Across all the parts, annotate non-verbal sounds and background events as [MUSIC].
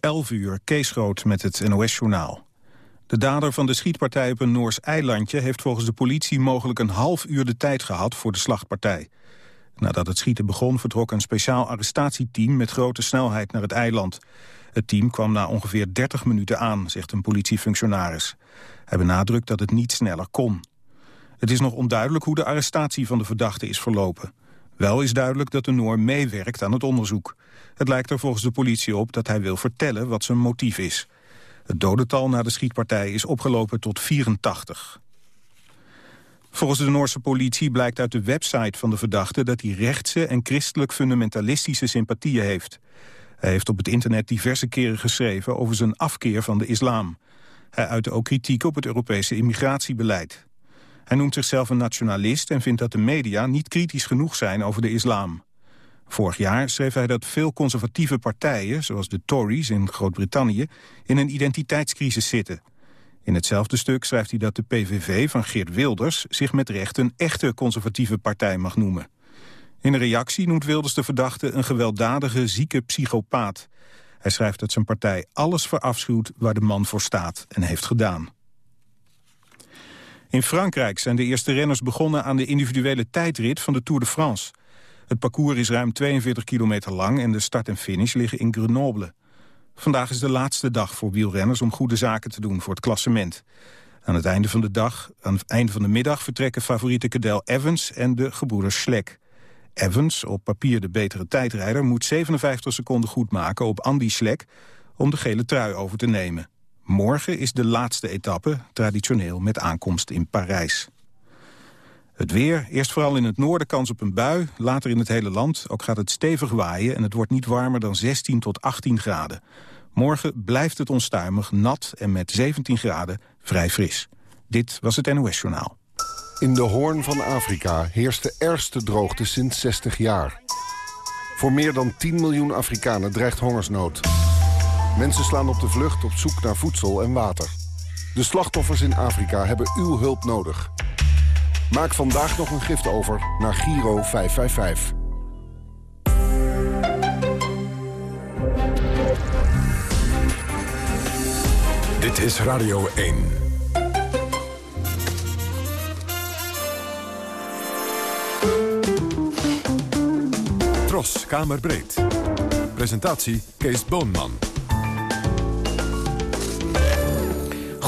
11 uur, Kees Groot met het NOS-journaal. De dader van de schietpartij op een Noors eilandje... heeft volgens de politie mogelijk een half uur de tijd gehad voor de slachtpartij. Nadat het schieten begon vertrok een speciaal arrestatieteam... met grote snelheid naar het eiland. Het team kwam na ongeveer 30 minuten aan, zegt een politiefunctionaris. Hij benadrukt dat het niet sneller kon. Het is nog onduidelijk hoe de arrestatie van de verdachte is verlopen. Wel is duidelijk dat de Noor meewerkt aan het onderzoek. Het lijkt er volgens de politie op dat hij wil vertellen wat zijn motief is. Het dodental na de schietpartij is opgelopen tot 84. Volgens de Noorse politie blijkt uit de website van de verdachte... dat hij rechtse en christelijk fundamentalistische sympathieën heeft. Hij heeft op het internet diverse keren geschreven over zijn afkeer van de islam. Hij uitte ook kritiek op het Europese immigratiebeleid. Hij noemt zichzelf een nationalist en vindt dat de media niet kritisch genoeg zijn over de islam. Vorig jaar schreef hij dat veel conservatieve partijen, zoals de Tories in Groot-Brittannië, in een identiteitscrisis zitten. In hetzelfde stuk schrijft hij dat de PVV van Geert Wilders zich met recht een echte conservatieve partij mag noemen. In een reactie noemt Wilders de verdachte een gewelddadige, zieke psychopaat. Hij schrijft dat zijn partij alles verafschuwt waar de man voor staat en heeft gedaan. In Frankrijk zijn de eerste renners begonnen aan de individuele tijdrit van de Tour de France. Het parcours is ruim 42 kilometer lang en de start en finish liggen in Grenoble. Vandaag is de laatste dag voor wielrenners om goede zaken te doen voor het klassement. Aan het einde van de dag, aan het einde van de middag vertrekken favoriete Cadel Evans en de gebroeders Schlek. Evans, op papier de betere tijdrijder, moet 57 seconden goed maken op Andy Schlek om de gele trui over te nemen. Morgen is de laatste etappe, traditioneel met aankomst in Parijs. Het weer, eerst vooral in het noorden kans op een bui, later in het hele land. Ook gaat het stevig waaien en het wordt niet warmer dan 16 tot 18 graden. Morgen blijft het onstuimig, nat en met 17 graden vrij fris. Dit was het NOS Journaal. In de hoorn van Afrika heerst de ergste droogte sinds 60 jaar. Voor meer dan 10 miljoen Afrikanen dreigt hongersnood. Mensen slaan op de vlucht op zoek naar voedsel en water. De slachtoffers in Afrika hebben uw hulp nodig. Maak vandaag nog een gift over naar Giro 555. Dit is Radio 1. Tros, Kamerbreed. Presentatie Kees Boonman.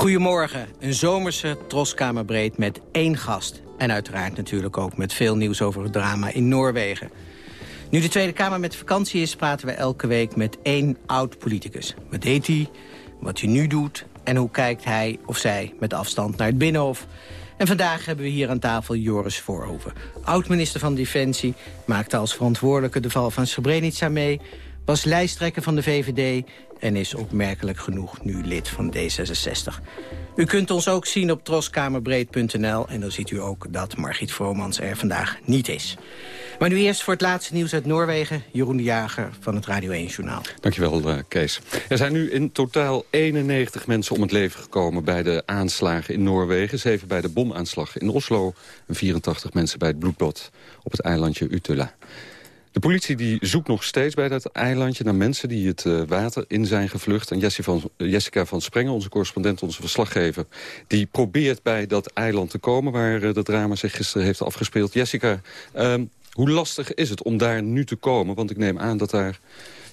Goedemorgen, een zomerse troskamerbreed met één gast. En uiteraard natuurlijk ook met veel nieuws over het drama in Noorwegen. Nu de Tweede Kamer met vakantie is, praten we elke week met één oud-politicus. Wat deed hij, wat hij nu doet en hoe kijkt hij of zij met afstand naar het Binnenhof. En vandaag hebben we hier aan tafel Joris Voorhoeven. Oud-minister van Defensie, maakte als verantwoordelijke de val van Srebrenica mee... was lijsttrekker van de VVD en is opmerkelijk genoeg nu lid van D66. U kunt ons ook zien op troskamerbreed.nl en dan ziet u ook dat Margriet Vromans er vandaag niet is. Maar nu eerst voor het laatste nieuws uit Noorwegen. Jeroen de Jager van het Radio 1 Journaal. Dankjewel, uh, Kees. Er zijn nu in totaal 91 mensen om het leven gekomen... bij de aanslagen in Noorwegen. Zeven bij de bomaanslag in Oslo. En 84 mensen bij het bloedbad op het eilandje Utula. De politie die zoekt nog steeds bij dat eilandje naar mensen die het uh, water in zijn gevlucht. En Jessica van Sprengen, onze correspondent, onze verslaggever... die probeert bij dat eiland te komen waar uh, dat drama zich gisteren heeft afgespeeld. Jessica, um, hoe lastig is het om daar nu te komen? Want ik neem aan dat daar,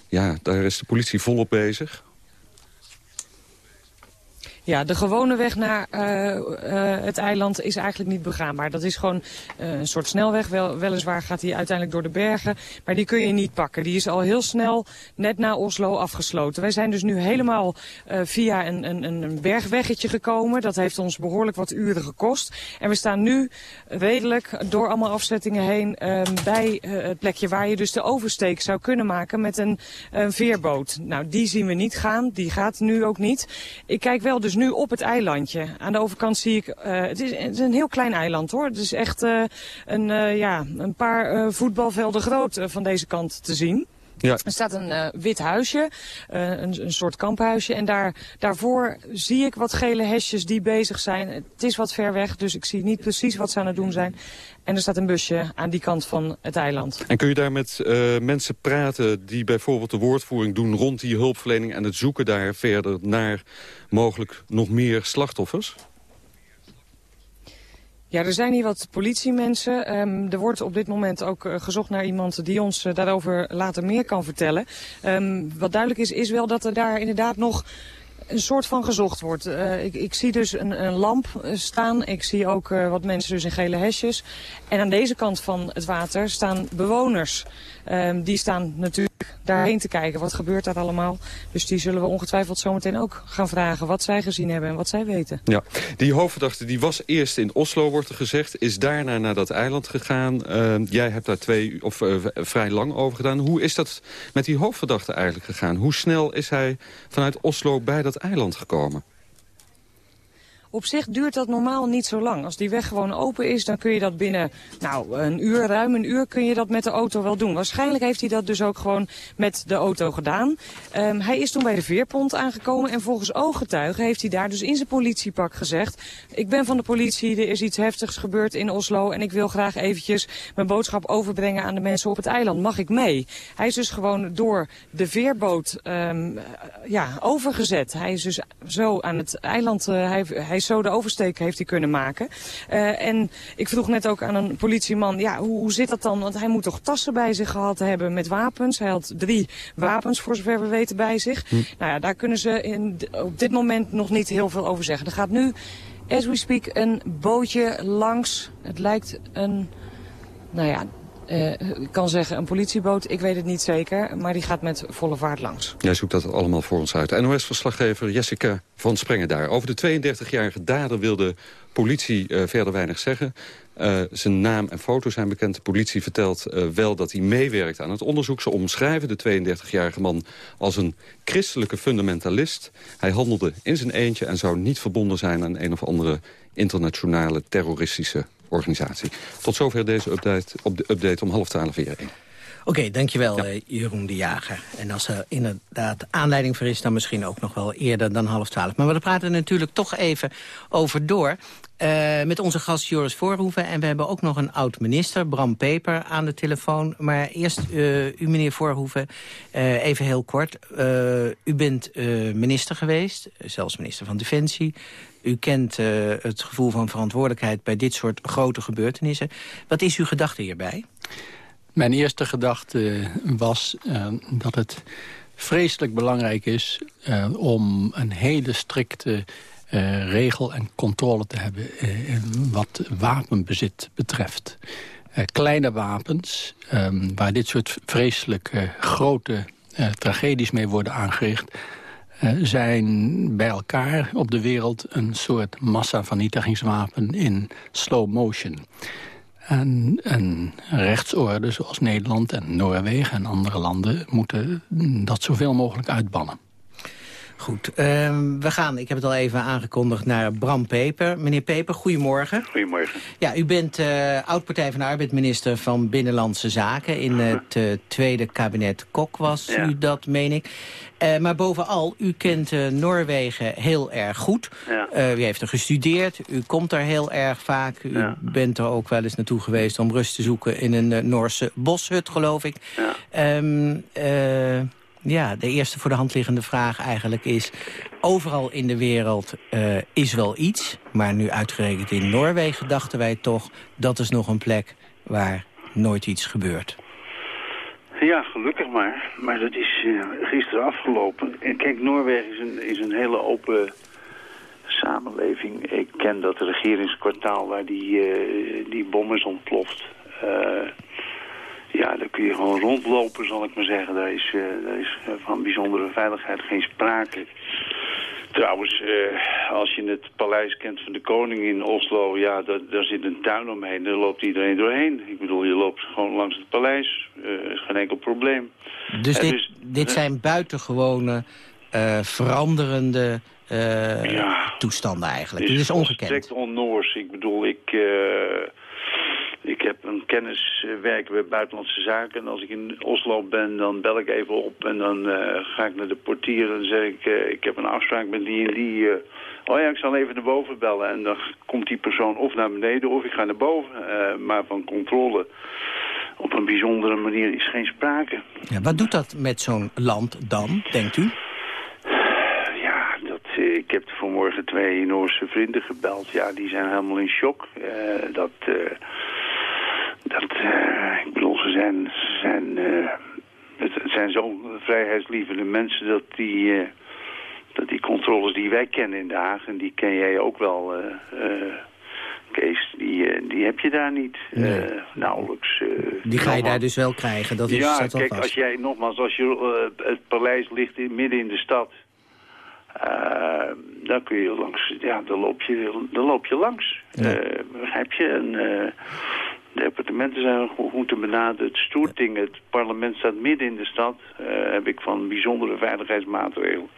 ja, daar is de politie volop bezig. Ja, de gewone weg naar uh, uh, het eiland is eigenlijk niet begaanbaar. Dat is gewoon uh, een soort snelweg. Wel, weliswaar gaat die uiteindelijk door de bergen. Maar die kun je niet pakken. Die is al heel snel net na Oslo afgesloten. Wij zijn dus nu helemaal via een, een, een bergweggetje gekomen. Dat heeft ons behoorlijk wat uren gekost. En we staan nu redelijk door allemaal afzettingen heen bij het plekje waar je dus de oversteek zou kunnen maken met een, een veerboot. Nou, die zien we niet gaan. Die gaat nu ook niet. Ik kijk wel dus nu op het eilandje. Aan de overkant zie ik, uh, het, is, een heel klein eiland hoor. Het is echt uh, een, uh, ja, een paar voetbalvelden groot van deze kant te zien. Ja. Er staat een uh, wit huisje, uh, een, een, soort kamphuisje. En daar, daarvoor zie ik wat gele hesjes die bezig zijn. Het is wat ver weg, dus ik zie niet precies wat ze aan het doen zijn. En er staat een busje aan die kant van het eiland. En kun je daar met uh, mensen praten die bijvoorbeeld de woordvoering doen... rond die hulpverlening en het zoeken daar verder naar mogelijk nog meer slachtoffers? Ja, er zijn hier wat politiemensen. Um, er wordt op dit moment ook uh, gezocht naar iemand die ons uh, daarover later meer kan vertellen. Um, wat duidelijk is, is wel dat er daar inderdaad nog een soort van gezocht wordt. Uh, ik, ik, zie dus een, een, lamp staan. Ik zie ook wat mensen dus in gele hesjes. En aan deze kant van het water staan bewoners. Um, die staan natuurlijk daarheen te kijken. Wat gebeurt daar allemaal? Dus die zullen we ongetwijfeld zometeen ook gaan vragen. Wat zij gezien hebben en wat zij weten. Ja, die hoofdverdachte die was eerst in Oslo, wordt er gezegd. Is daarna naar dat eiland gegaan. Uh, jij hebt daar twee of uh, vrij lang over gedaan. Hoe is dat met die hoofdverdachte eigenlijk gegaan? Hoe snel is hij vanuit Oslo bij dat eiland gekomen? Op zich duurt dat normaal niet zo lang. Als die weg gewoon open is, dan kun je dat binnen nou, een uur, ruim een uur, kun je dat met de auto wel doen. Waarschijnlijk heeft hij dat dus ook gewoon met de auto gedaan. Um, hij is toen bij de veerpont aangekomen en volgens ooggetuigen heeft hij daar dus in zijn politiepak gezegd... ik ben van de politie, er is iets heftigs gebeurd in Oslo en ik wil graag eventjes mijn boodschap overbrengen aan de mensen op het eiland. Mag ik mee? Hij is dus gewoon door de veerboot um, ja, overgezet. Hij is dus zo aan het eiland, hij, hij zo de oversteek heeft hij kunnen maken. Uh, en ik vroeg net ook aan een politieman, ja, hoe, hoe zit dat dan? Want hij moet toch tassen bij zich gehad hebben met wapens. Hij had drie wapens, voor zover we weten, bij zich. Hm. Nou ja, daar kunnen ze in, op dit moment nog niet heel veel over zeggen. Er gaat nu, as we speak, een bootje langs. Het lijkt een, nou ja, uh, kan zeggen een politieboot, ik weet het niet zeker, maar die gaat met volle vaart langs. Jij zoekt dat allemaal voor ons uit. NOS-verslaggever Jessica van Sprengen daar. Over de 32-jarige dader wilde politie uh, verder weinig zeggen. Uh, zijn naam en foto zijn bekend. De politie vertelt wel dat hij meewerkt aan het onderzoek. Ze omschrijven de 32-jarige man als een christelijke fundamentalist. Hij handelde in zijn eentje en zou niet verbonden zijn aan een of andere internationale terroristische organisatie. Tot zover deze update, op de update om half twaalf weer. Oké, okay, dankjewel ja. uh, Jeroen de Jager. En als er inderdaad aanleiding voor is... dan misschien ook nog wel eerder dan half twaalf. Maar we praten natuurlijk toch even over door. Uh, met onze gast Joris Voorhoeven. En we hebben ook nog een oud-minister, Bram Peper, aan de telefoon. Maar eerst uh, u, meneer Voorhoeven, uh, even heel kort. u bent minister geweest, zelfs minister van Defensie. U kent het gevoel van verantwoordelijkheid bij dit soort grote gebeurtenissen. Wat is uw gedachte hierbij? Mijn eerste gedachte was dat het vreselijk belangrijk is... om een hele strikte regel en controle te hebben uh, wat wapenbezit betreft. Uh, kleine wapens, um, waar dit soort vreselijke grote tragedies mee worden aangericht... zijn bij elkaar op de wereld een soort massavernietigingswapen in slow motion. En een rechtsorde zoals Nederland en Noorwegen en andere landen... moeten dat zoveel mogelijk uitbannen. Goed, uh, we gaan, ik heb het al even aangekondigd, naar Bram Peper. Meneer Peper, goedemorgen. Goedemorgen. Ja, u bent uh, oud-partij van de Arbeid, minister van Binnenlandse Zaken. In het uh, tweede kabinet Kok was ja. u dat, meen ik. Uh, maar bovenal, u kent Noorwegen heel erg goed. Ja. u heeft er gestudeerd, u komt er heel erg vaak. U ja. bent er ook wel eens naartoe geweest om rust te zoeken in een Noorse boshut, geloof ik. Ja. Um, ja, de eerste voor de hand liggende vraag eigenlijk is... overal in de wereld uh, is wel iets, maar nu uitgerekend in Noorwegen dachten wij toch... dat is nog een plek waar nooit iets gebeurt. Ja, gelukkig maar. Maar dat is uh, gisteren afgelopen. En kijk, Noorwegen is een, is een hele open samenleving. Ik ken dat regeringskwartaal waar die, uh, die bom is ontploft... Ja, daar kun je gewoon rondlopen, zal ik maar zeggen. Daar is, uh, daar is van bijzondere veiligheid geen sprake. Trouwens, uh, als je het paleis kent van de koning in Oslo... ja, daar, daar zit een tuin omheen, daar loopt iedereen doorheen. Ik bedoel, je loopt gewoon langs het paleis. Uh, is geen enkel probleem. Dus, dit, dus, dit zijn buitengewone, veranderende... ja, toestanden eigenlijk. Dit is ongekend. Het is on-Noors. Ik bedoel, ik Ik heb een kennis werken bij Buitenlandse Zaken. En als ik in Oslo ben, dan bel ik even op. En dan uh, ga ik naar de portier en zeg ik... Uh, ik heb een afspraak met die en die... oh ja, ik zal even naar boven bellen. En dan komt die persoon of naar beneden of ik ga naar boven. maar van controle op een bijzondere manier is geen sprake. Ja, wat doet dat met zo'n land dan, denkt u? Ja, dat, eh, ik heb vanmorgen twee Noorse vrienden gebeld. Ja, die zijn helemaal in shock. Uh, dat, uh, dat ik bedoel, ze zijn, ze zijn, het, het, zijn zo'n vrijheidslievende mensen dat die, dat die controles die wij kennen in Den Haag, en die ken jij ook wel... Kees, die, die heb je daar niet. Nee. Uh, nauwelijks. Uh, die ga je daar dus wel krijgen, dat is Ja, dat kijk, als jij nogmaals, als je, uh, het paleis ligt in, midden in de stad... dan kun je langs, ja, dan loop je, dan loop je langs. Ja. begrijp je? En, de appartementen zijn goed te benaderen. Het stoerting, het parlement staat midden in de stad. heb ik van bijzondere veiligheidsmaatregelen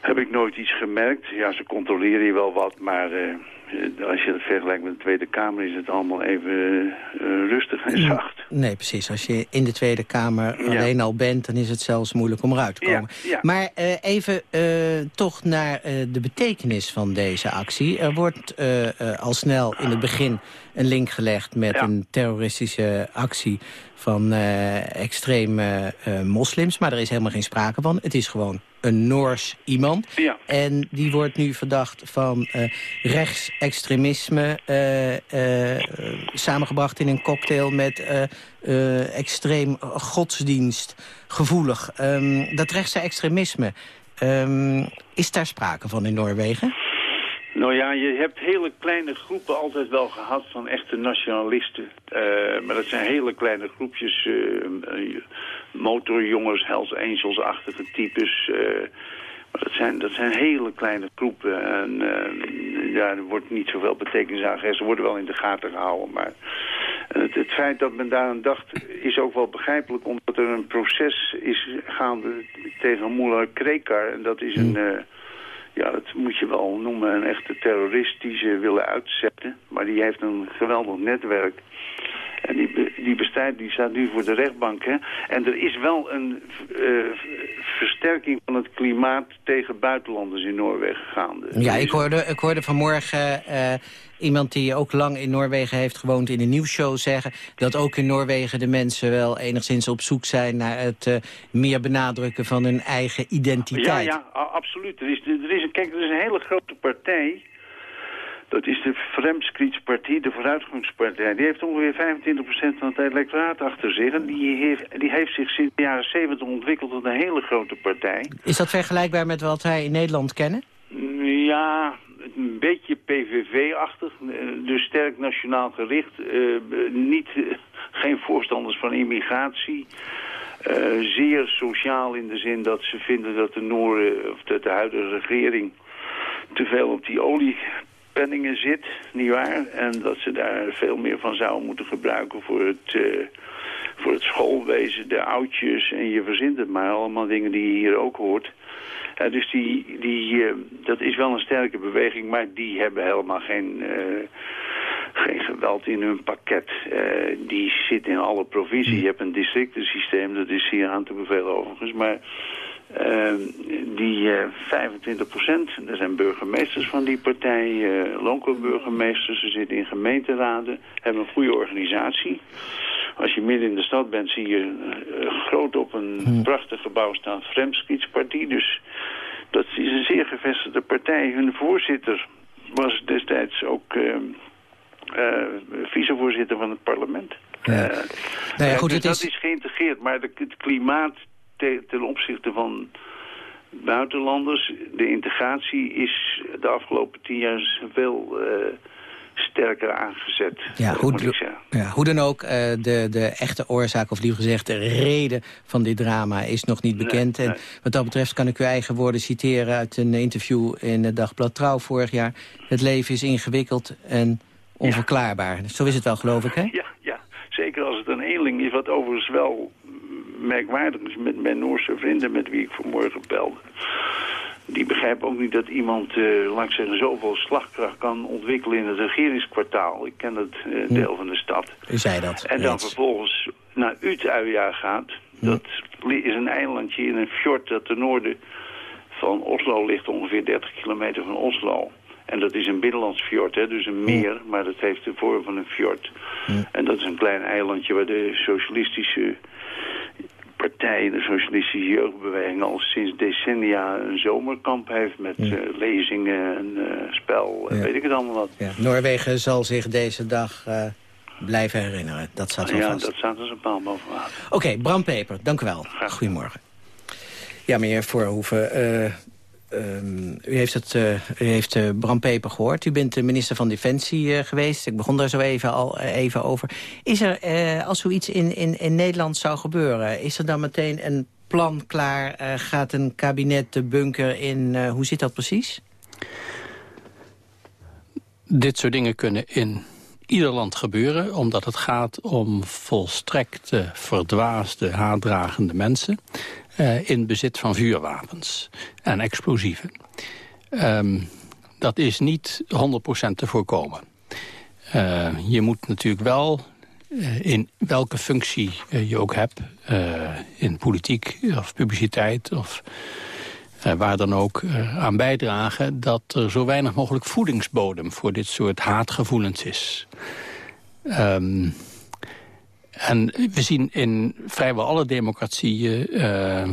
heb ik nooit iets gemerkt. Ja, ze controleren je wel wat, maar uh, als je het vergelijkt met de Tweede Kamer... is het allemaal even uh, rustig en zacht. Nee, precies. Als je in de Tweede Kamer ja. alleen al bent... dan is het zelfs moeilijk om eruit te komen. Ja, ja. Maar uh, even toch naar de betekenis van deze actie. Er wordt al snel in het begin een link gelegd... met een terroristische actie van extreme moslims. Maar er is helemaal geen sprake van. Het is gewoon een Noors iemand. Ja. En die wordt nu verdacht van uh, rechtsextremisme... Uh, uh, samengebracht in een cocktail met extreem godsdienst, gevoelig. Um, dat rechtse extremisme, um, is daar sprake van in Noorwegen? Nou ja, je hebt hele kleine groepen altijd wel gehad van echte nationalisten. Uh, maar dat zijn hele kleine groepjes, uh, motorjongens, Hells Angels-achtige types. Uh, maar dat zijn, dat zijn hele kleine groepen. En ja, er wordt niet zoveel betekenis aan gegeven. Ze worden wel in de gaten gehouden. Maar het, het, feit dat men daar aan dacht is ook wel begrijpelijk. Omdat er een proces is gaande tegen Mullah Krekar. En dat is een... ja, dat moet je wel noemen, een echte terrorist die ze willen uitzetten. Maar die heeft een geweldig netwerk. En die, die, bestaat, die staat nu voor de rechtbank. Hè? En er is wel een uh, versterking van het klimaat tegen buitenlanders in Noorwegen gaande. Ja, ik hoorde, ik hoorde vanmorgen uh, iemand die ook lang in Noorwegen heeft gewoond... in een nieuwsshow zeggen dat ook in Noorwegen de mensen wel enigszins op zoek zijn... naar het uh, meer benadrukken van hun eigen identiteit. Ja, ja, absoluut. Er is, er is, kijk, er is een hele grote partij... Dat is de Fremskrittspartie, de vooruitgangspartij. Die heeft ongeveer 25% van het electoraat achter zich. En die heeft, die heeft zich sinds de jaren 70 ontwikkeld tot een hele grote partij. Is dat vergelijkbaar met wat wij in Nederland kennen? Ja, een beetje PVV-achtig. Dus sterk nationaal gericht. Uh, niet, uh, geen voorstanders van immigratie. Uh, zeer sociaal in de zin dat ze vinden dat de Noorden, of dat de huidige regering te veel op die olie penningen zit, nietwaar? En dat ze daar veel meer van zouden moeten gebruiken voor het, uh, voor het schoolwezen, de oudjes en je verzint het maar. Allemaal dingen die je hier ook hoort. Uh, dus die, die, uh, dat is wel een sterke beweging, maar die hebben helemaal geen, geen geweld in hun pakket. die zit in alle provincies. Je hebt een districtensysteem, dat is hier aan te bevelen overigens, maar... Uh, die uh, 25 procent, er zijn burgemeesters van die partij, uh, loonburgemeesters, ze zitten in gemeenteraden, hebben een goede organisatie. Als je midden in de stad bent, zie je uh, groot op een hmm. prachtig gebouw staan Fremskrittspartie. Dus dat is een zeer gevestigde partij. Hun voorzitter was destijds ook vicevoorzitter van het parlement. Ja. nou ja, goed, dus het is... dat is geïntegreerd, maar de, het klimaat te, ten opzichte van buitenlanders. De integratie is de afgelopen tien jaar veel uh, sterker aangezet. Ja, hoe, ja, hoe dan ook, uh, de, de echte oorzaak, of liever gezegd de reden van dit drama is nog niet bekend. Nee, en wat dat betreft kan ik uw eigen woorden citeren uit een interview in het Dagblad Trouw vorig jaar. Het leven is ingewikkeld en onverklaarbaar. Ja. Zo is het wel, geloof ik, hè? [LAUGHS] Ja, ja, zeker als het een eenling is, wat overigens wel merkwaardig is met mijn Noorse vrienden met wie ik vanmorgen belde. die begrijpen ook niet dat iemand, uh, laat ik zeggen, zoveel slagkracht kan ontwikkelen in het regeringskwartaal. Ik ken het uh, deel van de stad. U zei dat. En dan vervolgens naar Utøya gaat. Dat is een eilandje in een fjord dat ten noorden van Oslo ligt, ongeveer 30 kilometer van Oslo. En dat is een binnenlands fjord, hè, dus een meer, maar dat heeft de vorm van een fjord. En dat is een klein eilandje waar de socialistische partij, de Socialistische Jeugdbeweging, al sinds decennia een zomerkamp heeft met eh, lezingen en uh, spel en weet ik het allemaal wat. Ja. Noorwegen zal zich deze dag uh, blijven herinneren. Dat staat wel ja, vast. dat staat als een paal boven water. Oké, okay, Bram Peper, dank u wel. Goedemorgen. Ja, meneer Voorhoeven, Um, u heeft, het, uh, u heeft uh, Bram Peper gehoord. U bent de minister van Defensie uh, geweest. Ik begon daar zo even, al, even over. Is er, als zoiets in, in, in Nederland zou gebeuren... is er dan meteen een plan klaar? gaat een kabinet de bunker in? hoe zit dat precies? Dit soort dingen kunnen in ieder land gebeuren... omdat het gaat om volstrekt verdwaasde, haatdragende mensen... Uh, in bezit van vuurwapens en explosieven. Um, dat is niet 100% te voorkomen. Uh, je moet natuurlijk wel, uh, in welke functie je ook hebt... in politiek of publiciteit of waar dan ook aan bijdragen... dat er zo weinig mogelijk voedingsbodem voor dit soort haatgevoelens is. Um, en we zien in vrijwel alle democratieën uh,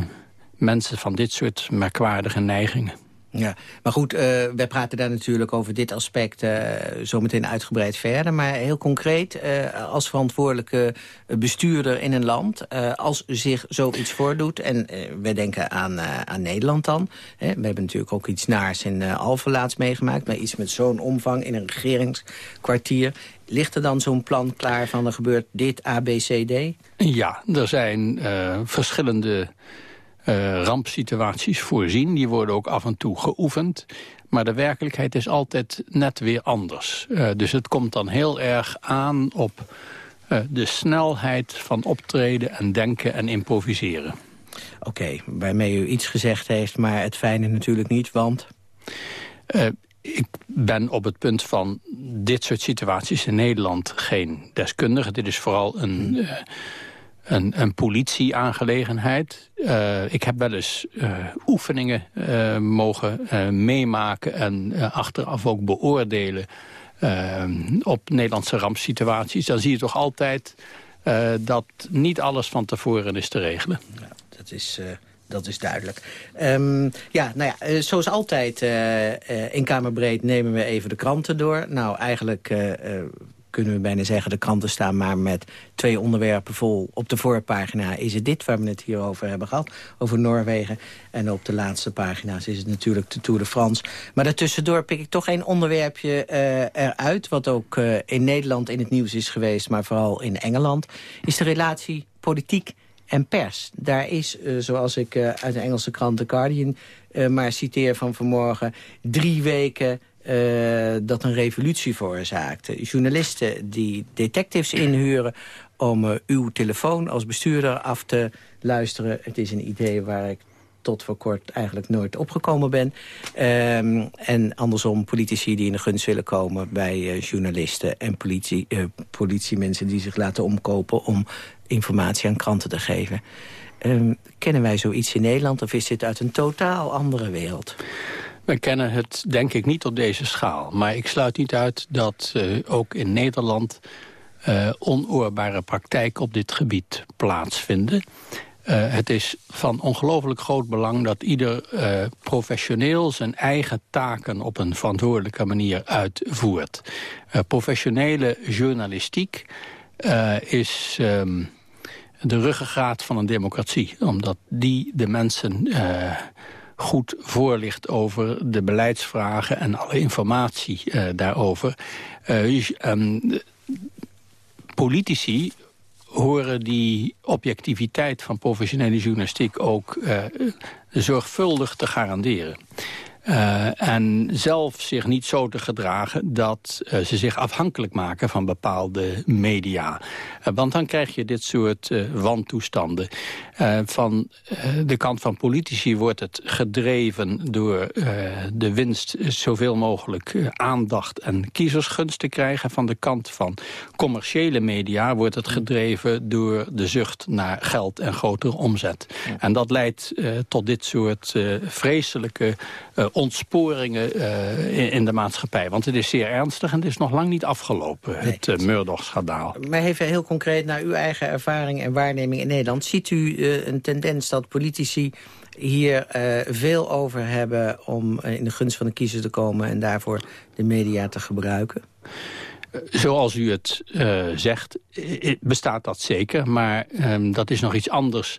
mensen van dit soort merkwaardige neigingen. Ja, maar goed, uh, wij praten daar natuurlijk over dit aspect uh, zometeen uitgebreid verder. Maar heel concreet, als verantwoordelijke bestuurder in een land... als zich zoiets voordoet, en wij denken aan, aan Nederland dan... Hè, we hebben natuurlijk ook iets naars in Alphen laatst meegemaakt... maar iets met zo'n omvang in een regeringskwartier... Ligt er dan zo'n plan klaar van er gebeurt dit, A, B, C, D? Ja, er zijn verschillende uh, rampsituaties voorzien. Die worden ook af en toe geoefend. Maar de werkelijkheid is altijd net weer anders. Uh, dus het komt dan heel erg aan op de snelheid van optreden en denken en improviseren. Oké, okay, waarmee u iets gezegd heeft, maar het fijne natuurlijk niet, want... ik ben op het punt van dit soort situaties in Nederland geen deskundige. Dit is vooral een een, een politieaangelegenheid. Uh, ik heb wel eens uh, oefeningen mogen meemaken en achteraf ook beoordelen op Nederlandse rampsituaties. Dan zie je toch altijd dat niet alles van tevoren is te regelen. Ja, dat is... Dat is duidelijk. Um, ja, nou ja, zoals altijd uh, in Kamerbreed nemen we even de kranten door. Nou, eigenlijk kunnen we bijna zeggen, de kranten staan maar met twee onderwerpen vol. Op de voorpagina is het dit, waar we het hier over hebben gehad, over Noorwegen. En op de laatste pagina's is het natuurlijk de Tour de France. Maar daartussendoor pik ik toch één onderwerpje eruit... wat ook in Nederland in het nieuws is geweest, maar vooral in Engeland... is de relatie politiek en pers. Daar is, uh, zoals ik uit de Engelse krant The Guardian maar citeer van vanmorgen... drie weken dat een revolutie veroorzaakte. Journalisten die detectives inhuren om uw telefoon als bestuurder af te luisteren. Het is een idee waar ik tot voor kort eigenlijk nooit opgekomen ben. Um, en andersom politici die in de gunst willen komen bij journalisten... en politie, politiemensen die zich laten omkopen om informatie aan kranten te geven. Um, kennen wij zoiets in Nederland of is dit uit een totaal andere wereld? We kennen het denk ik niet op deze schaal. Maar ik sluit niet uit dat uh, ook in Nederland uh, onoorbare praktijken op dit gebied plaatsvinden. Uh, het is van ongelooflijk groot belang dat ieder professioneel zijn eigen taken op een verantwoordelijke manier uitvoert. professionele journalistiek is um, de ruggengraat van een democratie. Omdat die de mensen goed voorlicht over de beleidsvragen en alle informatie uh, daarover. Uh, um, politici horen die objectiviteit van professionele journalistiek ook zorgvuldig te garanderen. Uh, en zelf zich niet zo te gedragen dat uh, ze zich afhankelijk maken van bepaalde media. Uh, want dan krijg je dit soort wantoestanden. van de kant van politici wordt het gedreven door de winst zoveel mogelijk aandacht en kiezersgunst te krijgen. Van de kant van commerciële media wordt het gedreven door de zucht naar geld en grotere omzet. En dat leidt tot dit soort vreselijke ontsporingen uh, in, in, de maatschappij. Want het is zeer ernstig en het is nog lang niet afgelopen, het uh, Murdoch-schandaal. Maar even heel concreet naar uw eigen ervaring en waarneming in Nederland. Ziet u uh, een tendens dat politici hier veel over hebben om in de gunst van de kiezer te komen... en daarvoor de media te gebruiken? Zoals u het zegt, bestaat dat zeker. Maar um, dat is nog iets anders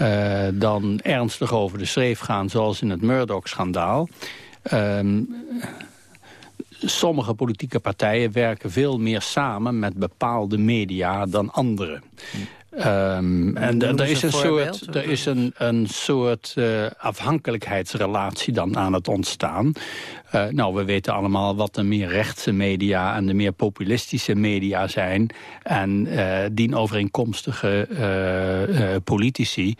uh, dan ernstig over de schreef gaan, zoals in het Murdoch-schandaal. Um, sommige politieke partijen werken veel meer samen met bepaalde media dan andere. Um, en er is, een soort, er is een, een soort uh, afhankelijkheidsrelatie dan aan het ontstaan. Uh, nou, we weten allemaal wat de meer rechtse media en de meer populistische media zijn. En uh, dienovereenkomstige politici.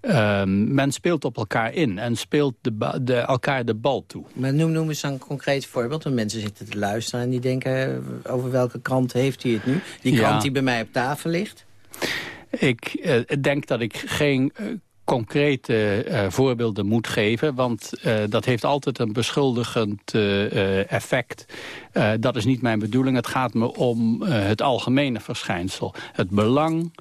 Um, men speelt op elkaar in en speelt de, de, elkaar de bal toe. Maar noem, noem eens een concreet voorbeeld. Want mensen zitten te luisteren en die denken... over welke krant heeft hij het nu? Die krant die bij mij op tafel ligt? Ik uh, denk dat ik geen uh, concrete uh, voorbeelden moet geven. Want dat heeft altijd een beschuldigend effect. dat is niet mijn bedoeling. Het gaat me om het algemene verschijnsel. Het belang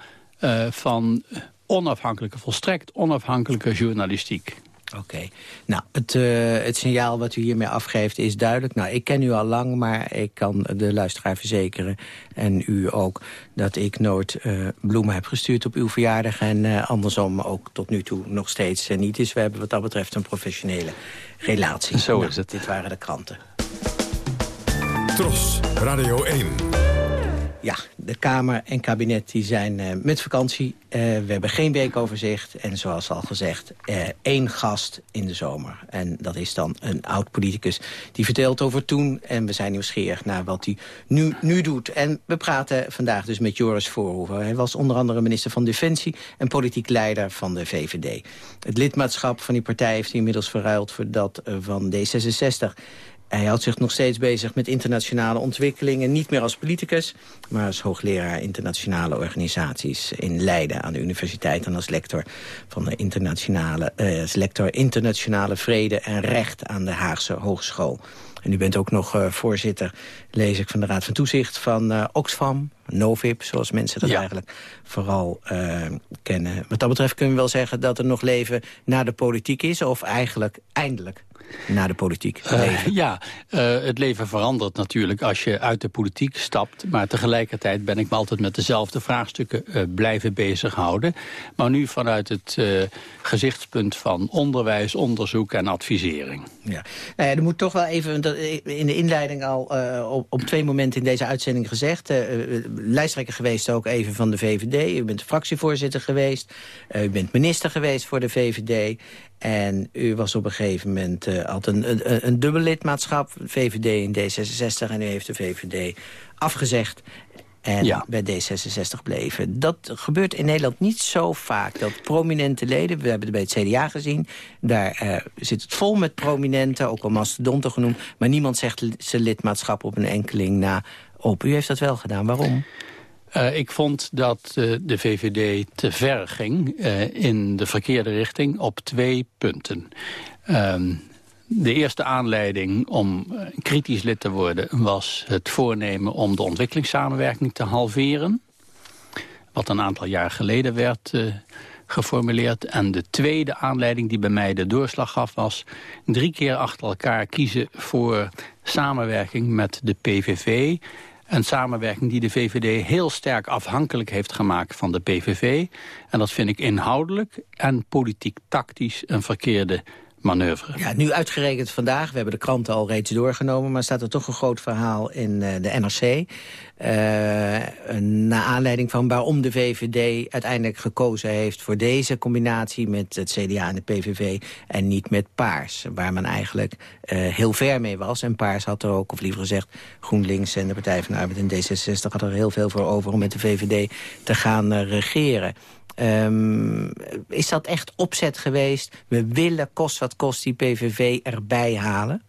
van onafhankelijke, volstrekt onafhankelijke journalistiek. Oké. Nou, het, uh, het signaal wat u hiermee afgeeft is duidelijk. Nou, ik ken u al lang, maar ik kan de luisteraar verzekeren... en u ook, dat ik nooit uh, bloemen heb gestuurd op uw verjaardag... en uh, andersom ook tot nu toe nog steeds niet is. We hebben wat dat betreft een professionele relatie. Zo nou, is het. Dit waren de kranten. Tros, Radio 1. Ja, de Kamer en kabinet die zijn uh, met vakantie. Uh, we hebben geen weekoverzicht. En zoals al gezegd, uh, één gast in de zomer. En dat is dan een oud-politicus die vertelt over toen. En we zijn nieuwsgierig naar wat hij nu, nu doet. En we praten vandaag dus met Joris Voorhoeven. Hij was onder andere minister van Defensie en politiek leider van de VVD. Het lidmaatschap van die partij heeft hij inmiddels verruild voor dat van D66. Hij houdt zich nog steeds bezig met internationale ontwikkelingen. Niet meer als politicus, maar als hoogleraar internationale organisaties in Leiden aan de universiteit. En als lector van de internationale, uh, als lector internationale vrede en recht aan de Haagse Hogeschool. En u bent ook nog uh, voorzitter, lees ik, van de Raad van Toezicht van uh, Oxfam, Novib, zoals mensen dat eigenlijk vooral uh, kennen. Wat dat betreft kunnen we wel zeggen dat er nog leven na de politiek is, of eigenlijk eindelijk naar de politiek uh, ja, uh, het leven verandert natuurlijk als je uit de politiek stapt. Maar tegelijkertijd ben ik me altijd met dezelfde vraagstukken uh, blijven bezighouden. Maar nu vanuit het gezichtspunt van onderwijs, onderzoek en advisering. Ja, ja er moet toch wel even, in de inleiding al op, op, twee momenten in deze uitzending gezegd. lijsttrekker geweest ook even van de VVD. U bent fractievoorzitter geweest. u bent minister geweest voor de VVD. En u was op een gegeven moment uh, had een, een, een dubbel lidmaatschap, VVD en D66. En u heeft de VVD afgezegd en bij D66 bleven. Dat gebeurt in Nederland niet zo vaak. Dat prominente leden, we hebben het bij het CDA gezien... daar uh, zit het vol met prominenten, ook al mastodonten genoemd... maar niemand zegt zijn lidmaatschap op een enkeling na op. U heeft dat wel gedaan. Waarom? Uh, ik vond dat uh, de VVD te ver ging uh, in de verkeerde richting op twee punten. Ehm, de eerste aanleiding om kritisch lid te worden was het voornemen om de ontwikkelingssamenwerking te halveren. Wat een aantal jaar geleden werd geformuleerd. En de tweede aanleiding die bij mij de doorslag gaf was... drie keer achter elkaar kiezen voor samenwerking met de PVV... Een samenwerking die de VVD heel sterk afhankelijk heeft gemaakt van de PVV. En dat vind ik inhoudelijk en politiek tactisch een verkeerde Ja, nu uitgerekend vandaag, we hebben de kranten al reeds doorgenomen... maar staat er toch een groot verhaal in uh, de NRC. Uh, naar aanleiding van waarom de VVD uiteindelijk gekozen heeft... voor deze combinatie met het CDA en de PVV en niet met Paars. Waar men eigenlijk uh, heel ver mee was. En Paars had er ook, of liever gezegd GroenLinks en de Partij van de Arbeid en D66... had er heel veel voor over om met de VVD te gaan regeren. Um, is dat echt opzet geweest? We willen kost wat kost die PVV erbij halen?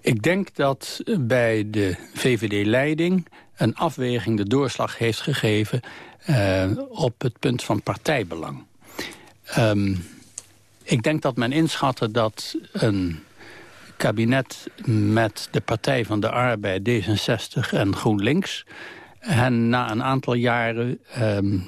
Ik denk dat bij de VVD-leiding een afweging de doorslag heeft gegeven... Uh, op het punt van partijbelang. Um, ik denk dat men inschatte dat een kabinet met de Partij van de Arbeid, D66 en GroenLinks... hen na een aantal jaren um,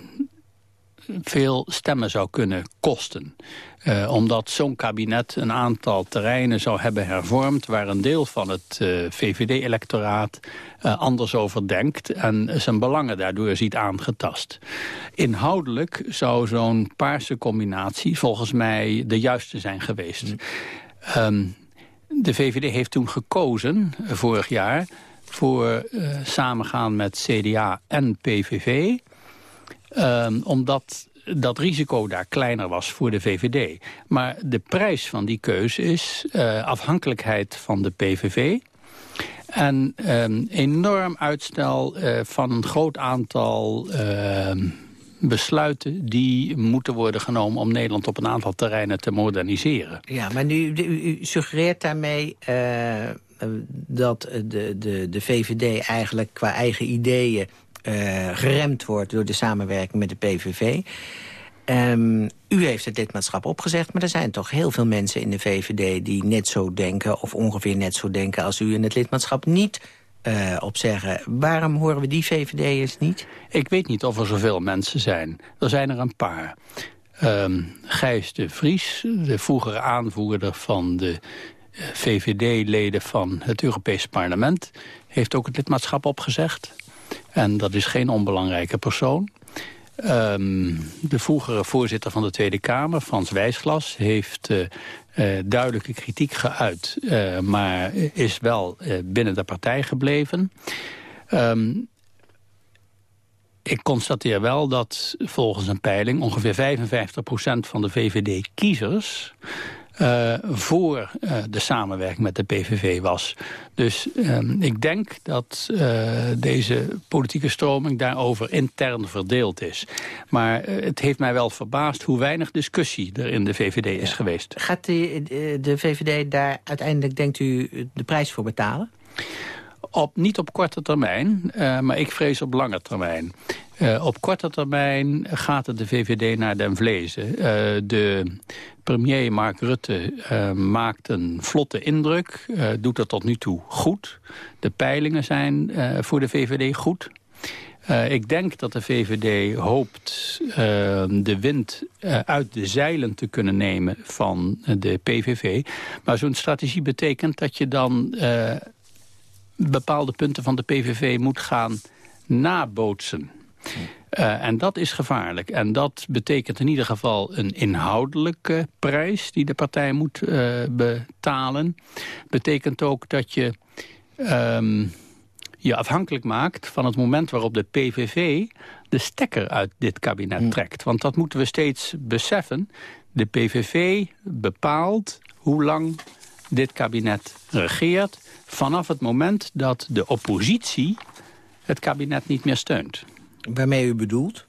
veel stemmen zou kunnen kosten. Uh, omdat zo'n kabinet een aantal terreinen zou hebben hervormd... waar een deel van het uh, eh, VVD-electoraat uh, anders over denkt... en zijn belangen daardoor ziet aangetast. Inhoudelijk zou zo'n paarse combinatie volgens mij de juiste zijn geweest. Mm. Um, de VVD heeft toen gekozen, vorig jaar... voor samengaan met CDA en PVV... Um, omdat dat risico daar kleiner was voor de VVD. Maar de prijs van die keuze is uh, afhankelijkheid van de PVV... en um, enorm uitstel uh, van een groot aantal uh, besluiten... die moeten worden genomen om Nederland op een aantal terreinen te moderniseren. Ja, maar nu, u suggereert daarmee dat de, de, de VVD eigenlijk qua eigen ideeën geremd wordt door de samenwerking met de PVV. Ehm, u heeft het lidmaatschap opgezegd, maar er zijn toch heel veel mensen in de VVD... die net zo denken, of ongeveer net zo denken als u... en het lidmaatschap niet uh, opzeggen. Waarom horen we die VVD'ers niet? Ik weet niet of er zoveel mensen zijn. Er zijn er een paar. Um, Gijs de Vries, de vroegere aanvoerder van de uh, VVD-leden van het Europees Parlement... heeft ook het lidmaatschap opgezegd. En dat is geen onbelangrijke persoon. Um, de vroegere voorzitter van de Tweede Kamer, Frans Wijsglas... heeft uh, uh, duidelijke kritiek geuit, uh, maar is wel binnen de partij gebleven. Um, ik constateer wel dat volgens een peiling ongeveer 55% van de VVD-kiezers uh, voor uh, de samenwerking met de PVV was. Dus uh, ik denk dat uh, deze politieke stroming daarover intern verdeeld is. Maar het heeft mij wel verbaasd hoe weinig discussie er in de VVD is geweest. Gaat de, de VVD daar uiteindelijk, denkt u, de prijs voor betalen? Op, niet op korte termijn, uh, maar ik vrees op lange termijn. Uh, op korte termijn gaat het de VVD naar den vlezen. Uh, de premier Mark Rutte maakt een vlotte indruk, doet dat tot nu toe goed. De peilingen zijn voor de VVD goed. Ik denk dat de VVD hoopt de wind uit de zeilen te kunnen nemen van de PVV. Maar zo'n strategie betekent dat je dan bepaalde punten van de PVV moet gaan nabootsen. Uh, en dat is gevaarlijk. En dat betekent in ieder geval een inhoudelijke prijs... die de partij moet uh, betalen. Betekent ook dat je um, je afhankelijk maakt... van het moment waarop de PVV de stekker uit dit kabinet trekt. Want dat moeten we steeds beseffen. De PVV bepaalt hoe lang dit kabinet regeert vanaf het moment dat de oppositie het kabinet niet meer steunt. Waarmee u bedoelt?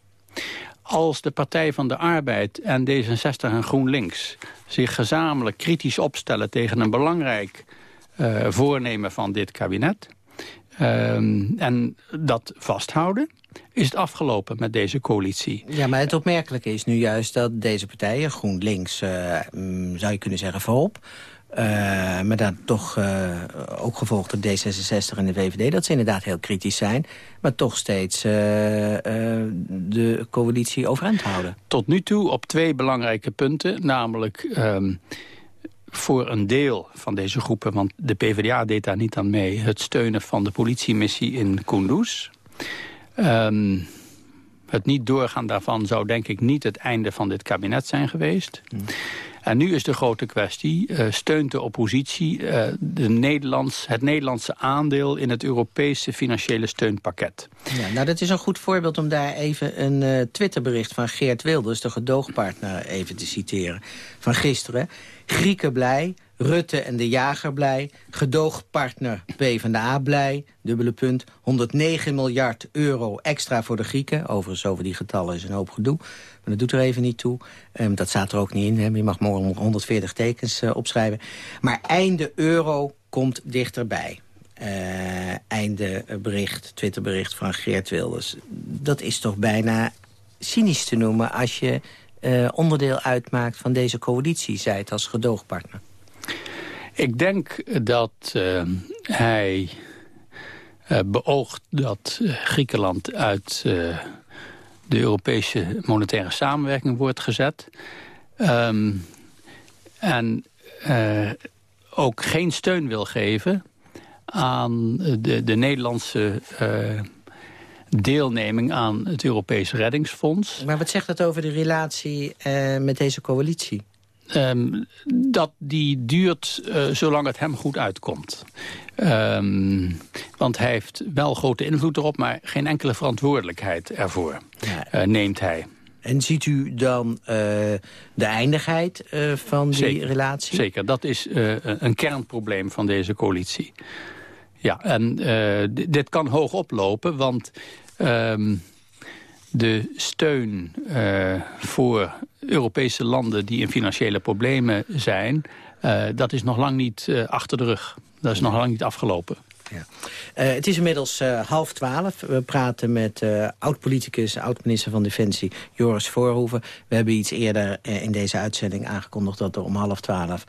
Als de Partij van de Arbeid en D66 en GroenLinks zich gezamenlijk kritisch opstellen tegen een belangrijk uh, voornemen van dit kabinet... Uh, en dat vasthouden, is het afgelopen met deze coalitie. Ja, maar het opmerkelijke is nu juist dat deze partijen, GroenLinks, uh, zou je kunnen zeggen voorop... Uh, maar dan toch uh, ook gevolgd door D66 en de VVD... dat ze inderdaad heel kritisch zijn... maar toch steeds uh, de coalitie overeind houden. Tot nu toe op twee belangrijke punten. Namelijk um, voor een deel van deze groepen... want de PvdA deed daar niet aan mee... het steunen van de politiemissie in Kunduz... Um, het niet doorgaan daarvan zou denk ik niet het einde van dit kabinet zijn geweest. Hmm. En nu is de grote kwestie, uh, steunt de oppositie uh, de Nederlands, het Nederlandse aandeel in het Europese financiële steunpakket? Ja, nou, dat is een goed voorbeeld om daar even een uh, Twitterbericht van Geert Wilders, de gedoogpartner, even te citeren. Van gisteren. Grieken blij, Rutte en de Jager blij, gedoogpartner PvdA blij, dubbele punt, 109 miljard euro extra voor de Grieken. Overigens over die getallen is een hoop gedoe, maar dat doet er even niet toe. Um, dat staat er ook niet in, hè. je mag morgen 140 tekens uh, opschrijven. Maar einde euro komt dichterbij. Uh, einde bericht, Twitterbericht van Geert Wilders. Dat is toch bijna cynisch te noemen als je uh, onderdeel uitmaakt van deze coalitie, zei het als gedoogpartner. Ik denk dat uh, hij uh, beoogt dat Griekenland uit de Europese monetaire samenwerking wordt gezet. Um, en ook geen steun wil geven aan de, de Nederlandse deelneming aan het Europese reddingsfonds. Maar wat zegt dat over de relatie met deze coalitie? Um, dat die duurt uh, zolang het hem goed uitkomt. Um, want hij heeft wel grote invloed erop, maar geen enkele verantwoordelijkheid ervoor ja. uh, neemt hij. En ziet u dan uh, de eindigheid van die zeker, relatie? Zeker, dat is een kernprobleem van deze coalitie. Ja, en dit kan hoog oplopen, want um, de steun uh, voor Europese landen die in financiële problemen zijn... Uh, dat is nog lang niet achter de rug. Dat is nog lang niet afgelopen. Ja. Uh, het is inmiddels uh, half twaalf. We praten met uh, oud-politicus, oud-minister van Defensie Joris Voorhoeven. We hebben iets eerder in deze uitzending aangekondigd... dat er om half twaalf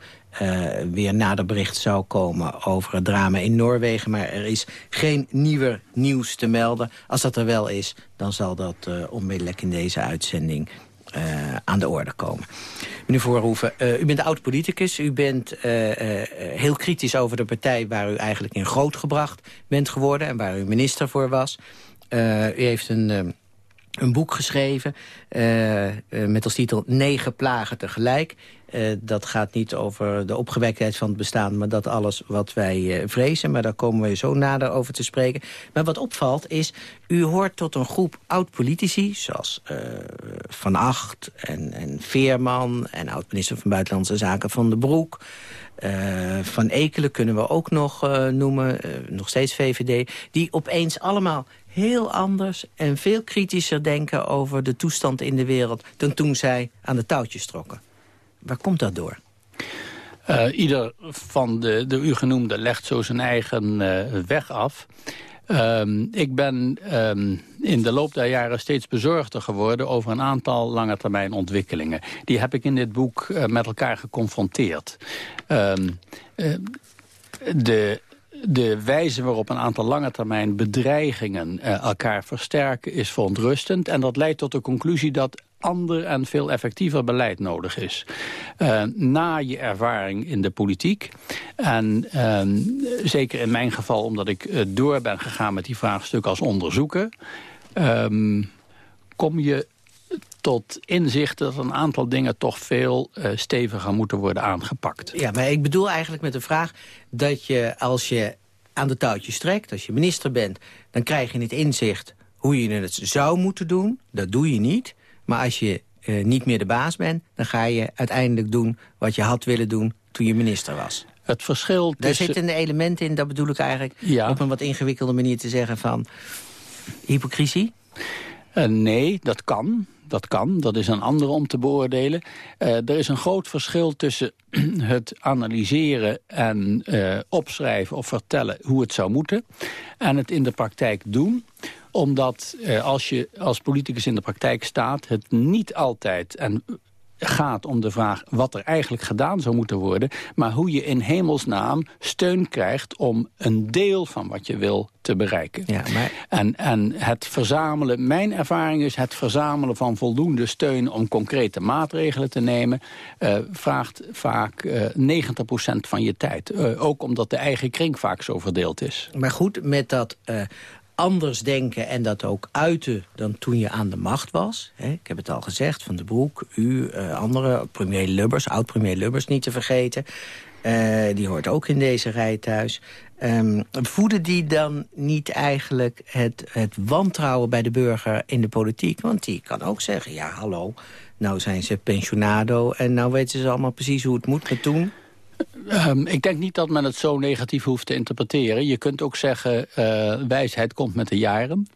weer nader bericht zou komen over het drama in Noorwegen. Maar er is geen nieuwer nieuws te melden. Als dat er wel is, dan zal dat onmiddellijk in deze uitzending uh, aan de orde komen. Meneer Voorhoeven, uh, u bent oud-politicus. U bent uh, heel kritisch over de partij waar u eigenlijk in grootgebracht bent geworden... en waar u minister voor was. u heeft een een boek geschreven uh, uh, met als titel Negen plagen tegelijk. Uh, dat gaat niet over de opgewektheid van het bestaan... maar dat alles wat wij vrezen. Maar daar komen we zo nader over te spreken. Maar wat opvalt is, u hoort tot een groep oud-politici... zoals Van Acht en, en Veerman en oud-minister van Buitenlandse Zaken Van de Broek... van Ekelen kunnen we ook nog noemen, nog steeds VVD... die opeens allemaal heel anders en veel kritischer denken over de toestand in de wereld... dan toen zij aan de touwtjes trokken. Waar komt dat door? Uh, ieder van de, de u genoemde legt zo zijn eigen uh, weg af. Um, ik ben um, in de loop der jaren steeds bezorgder geworden... over een aantal lange termijn ontwikkelingen. Die heb ik in dit boek uh, met elkaar geconfronteerd. Um, de de wijze waarop een aantal lange termijn bedreigingen uh, elkaar versterken is verontrustend. En dat leidt tot de conclusie dat ander en veel effectiever beleid nodig is. Uh, na je ervaring in de politiek. En uh, zeker in mijn geval omdat ik uh, door ben gegaan met die vraagstuk als onderzoeker... Ehm, kom je tot inzicht dat een aantal dingen toch veel uh, steviger moeten worden aangepakt. Ja, maar ik bedoel eigenlijk met de vraag dat je als je aan de touwtjes trekt, als je minister bent, dan krijg je het inzicht hoe je het zou moeten doen. Dat doe je niet. Maar als je uh, niet meer de baas bent, dan ga je uiteindelijk doen wat je had willen doen toen je minister was. Het verschil Daar zitten de elementen in, dat bedoel ik eigenlijk ja. op een wat ingewikkelde manier te zeggen van hypocrisie? Uh, nee, dat kan. Dat kan, dat is een andere om te beoordelen. Uh, er is een groot verschil tussen [CLEARS THROAT] het analyseren en uh, opschrijven of vertellen hoe het zou moeten... en het in de praktijk doen omdat uh, als je als politicus in de praktijk staat... het niet altijd, en gaat om de vraag wat er eigenlijk gedaan zou moeten worden... maar hoe je in hemelsnaam steun krijgt om een deel van wat je wil te bereiken. Ja, maar... en, en het verzamelen, mijn ervaring is het verzamelen van voldoende steun... om concrete maatregelen te nemen, uh, vraagt vaak uh, 90% van je tijd. Uh, ook omdat de eigen kring vaak zo verdeeld is. Maar goed, met dat... Anders denken en dat ook uiten dan toen je aan de macht was. ik heb het al gezegd, Van de Broek, u, uh, andere, premier Lubbers, oud-premier Lubbers niet te vergeten. Uh, die hoort ook in deze rij thuis. Um, voeden die dan niet eigenlijk het, het wantrouwen bij de burger in de politiek? Want die kan ook zeggen, ja hallo, nou zijn ze pensionado... en nou weten ze allemaal precies hoe het moet met toen. Um, [LAUGHS] ik denk niet dat men het zo negatief hoeft te interpreteren. Je kunt ook zeggen, uh, wijsheid komt met de jaren.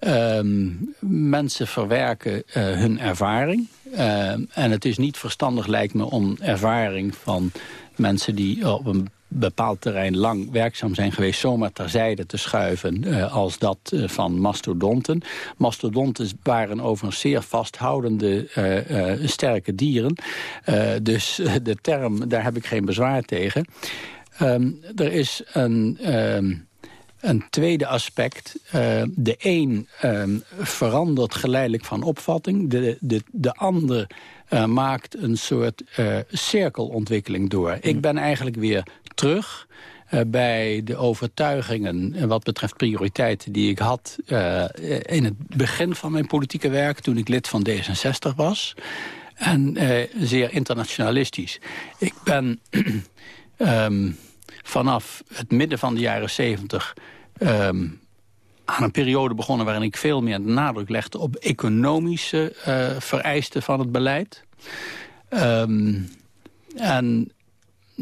Um, mensen verwerken uh, hun ervaring. Uh, en het is niet verstandig, lijkt me, om ervaring van mensen die op een bepaald terrein lang werkzaam zijn geweest... zomaar terzijde te schuiven uh, als dat uh, van mastodonten. Mastodonten waren overigens zeer vasthoudende uh, sterke dieren. dus de term, daar heb ik geen bezwaar tegen. Um, er is een... Um, een tweede aspect, de een um, verandert geleidelijk van opvatting. De, de, de ander uh, maakt een soort uh, cirkelontwikkeling door. Ik ben eigenlijk weer terug uh, bij de overtuigingen wat betreft prioriteiten die ik had in het begin van mijn politieke werk toen ik lid van D66 was. En zeer internationalistisch. Ik ben um, [CLEARS THROAT] vanaf het midden van de jaren 70 um, aan een periode begonnen waarin ik veel meer nadruk legde op economische uh, vereisten van het beleid. Um, en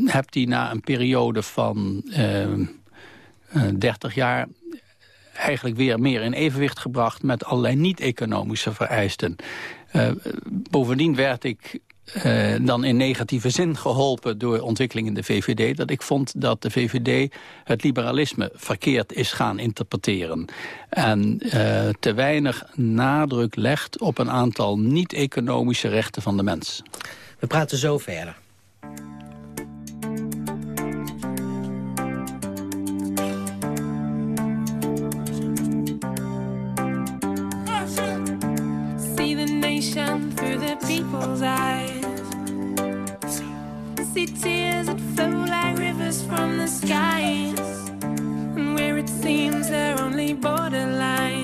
heb die na een periode van uh, uh, 30 jaar eigenlijk weer meer in evenwicht gebracht met allerlei niet-economische vereisten. Bovendien werd ik uh, dan in negatieve zin geholpen door ontwikkeling in de VVD... dat ik vond dat de VVD het liberalisme verkeerd is gaan interpreteren. En uh, te weinig nadruk legt op een aantal niet-economische rechten van de mens. We praten zo verder. See the nation through the people's eyes See tears that flow like rivers from the skies. And where it seems they're only borderlines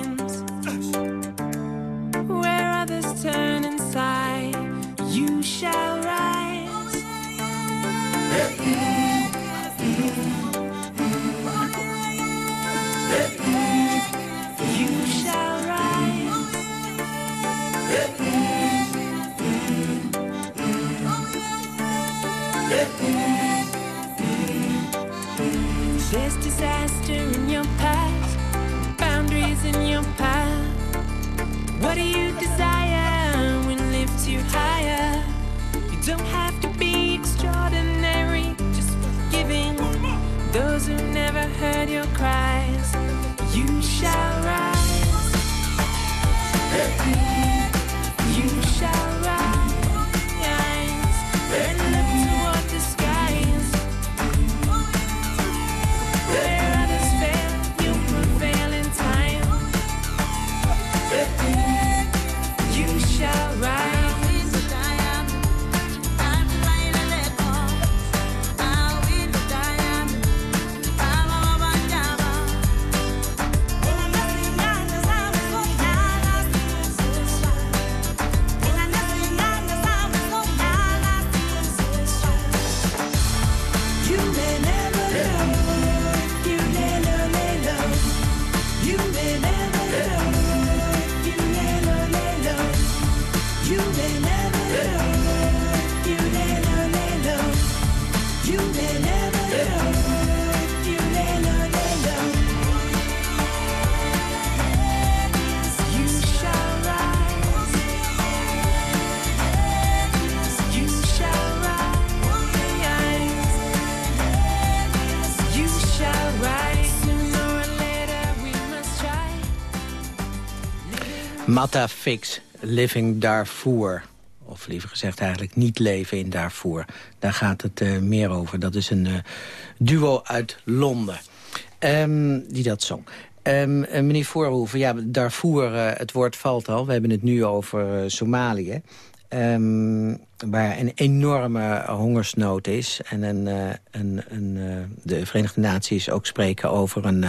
cry. Mata Fix, Living Darfur. Of liever gezegd eigenlijk niet leven in Darfur. Daar gaat het uh, meer over. Dat is een uh, duo uit Londen um, die dat zong. Um, uh, meneer Voorhoeven, ja, Darfur, het woord valt al. We hebben het nu over Somalië. Um, waar een enorme hongersnood is. En een, een, een, de Verenigde Naties ook spreken over een,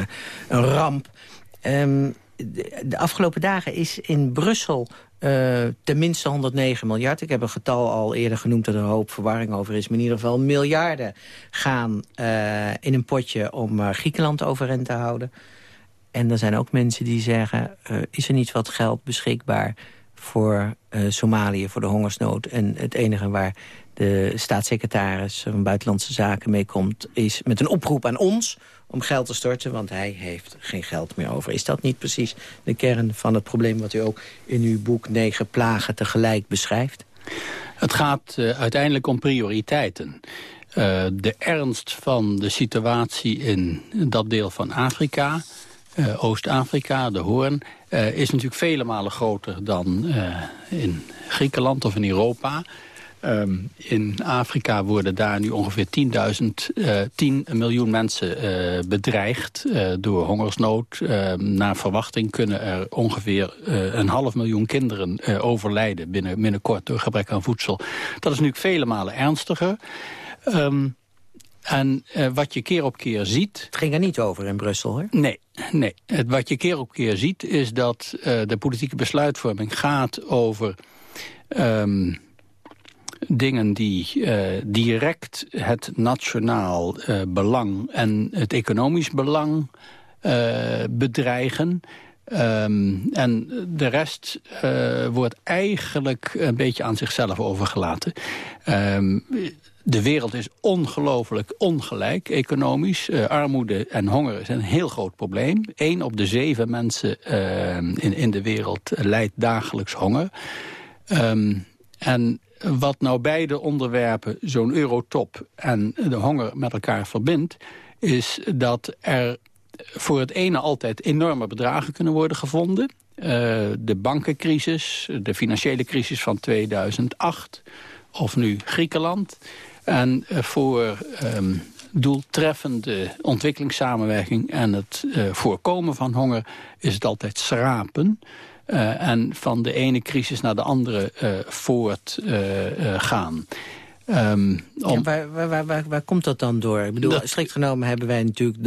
een ramp. Ehm, de, afgelopen dagen is in Brussel uh, tenminste 109 miljard. Ik heb een getal al eerder genoemd dat er een hoop verwarring over is. Maar in ieder geval miljarden gaan uh, in een potje om uh, Griekenland overeind te houden. En er zijn ook mensen die zeggen... is er niet wat geld beschikbaar voor Somalië, voor de hongersnood? En het enige waar de staatssecretaris van Buitenlandse Zaken meekomt... is met een oproep aan ons om geld te storten, want hij heeft geen geld meer over. Is dat niet precies de kern van het probleem... wat u ook in uw boek Negen Plagen tegelijk beschrijft? Het gaat uh, uiteindelijk om prioriteiten. Uh, de ernst van de situatie in dat deel van Afrika... Uh, Oost-Afrika, de Hoorn, is natuurlijk vele malen groter dan in Griekenland of in Europa... Um, in Afrika worden daar nu ongeveer 10.000, uh, 10 miljoen mensen uh, bedreigd uh, door hongersnood. naar verwachting kunnen er ongeveer een half miljoen kinderen overlijden binnen, binnenkort door gebrek aan voedsel. Dat is nu vele malen ernstiger. Um, en wat je keer op keer ziet... Het ging er niet over in Brussel, hoor. Nee, nee. Het, wat je keer op keer ziet is dat de politieke besluitvorming gaat over... Um, dingen die uh, direct het nationaal uh, belang en het economisch belang uh, bedreigen. Um, en de rest wordt eigenlijk een beetje aan zichzelf overgelaten. Um, de wereld is ongelooflijk ongelijk economisch. Armoede en honger is een heel groot probleem. Eén op de zeven mensen uh, in, in de wereld lijdt dagelijks honger. En wat nou beide onderwerpen, zo'n eurotop en de honger met elkaar verbindt... is dat er voor het ene altijd enorme bedragen kunnen worden gevonden. Uh, de bankencrisis, de financiële crisis van 2008 of nu Griekenland. En uh, voor um, doeltreffende ontwikkelingssamenwerking en het uh, voorkomen van honger is het altijd schrapen. Uh, en van de ene crisis naar de andere uh, voortgaan. Um, om... ja, waar, waar, waar, waar, komt dat dan door? Ik bedoel, dat... strikt genomen hebben wij natuurlijk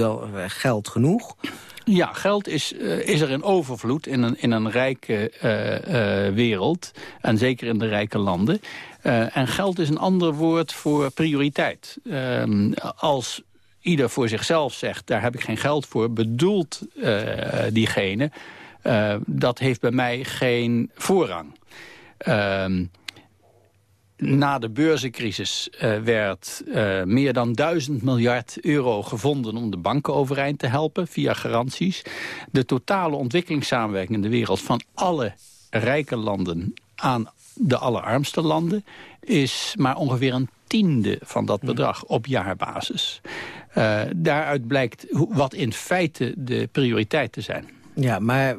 geld genoeg. Ja, geld is, uh, is er in overvloed in een, in een rijke uh, uh, wereld. En zeker in de rijke landen. en geld is een ander woord voor prioriteit. Ehm, als ieder voor zichzelf zegt, daar heb ik geen geld voor... bedoelt diegene uh, dat heeft bij mij geen voorrang. Uh, na de beurzencrisis uh, werd uh, meer dan 1000 miljard euro gevonden om de banken overeind te helpen via garanties. De totale ontwikkelingssamenwerking in de wereld van alle rijke landen aan de allerarmste landen is maar ongeveer een tiende van dat bedrag op jaarbasis. Daaruit blijkt wat in feite de prioriteiten zijn. Ja, maar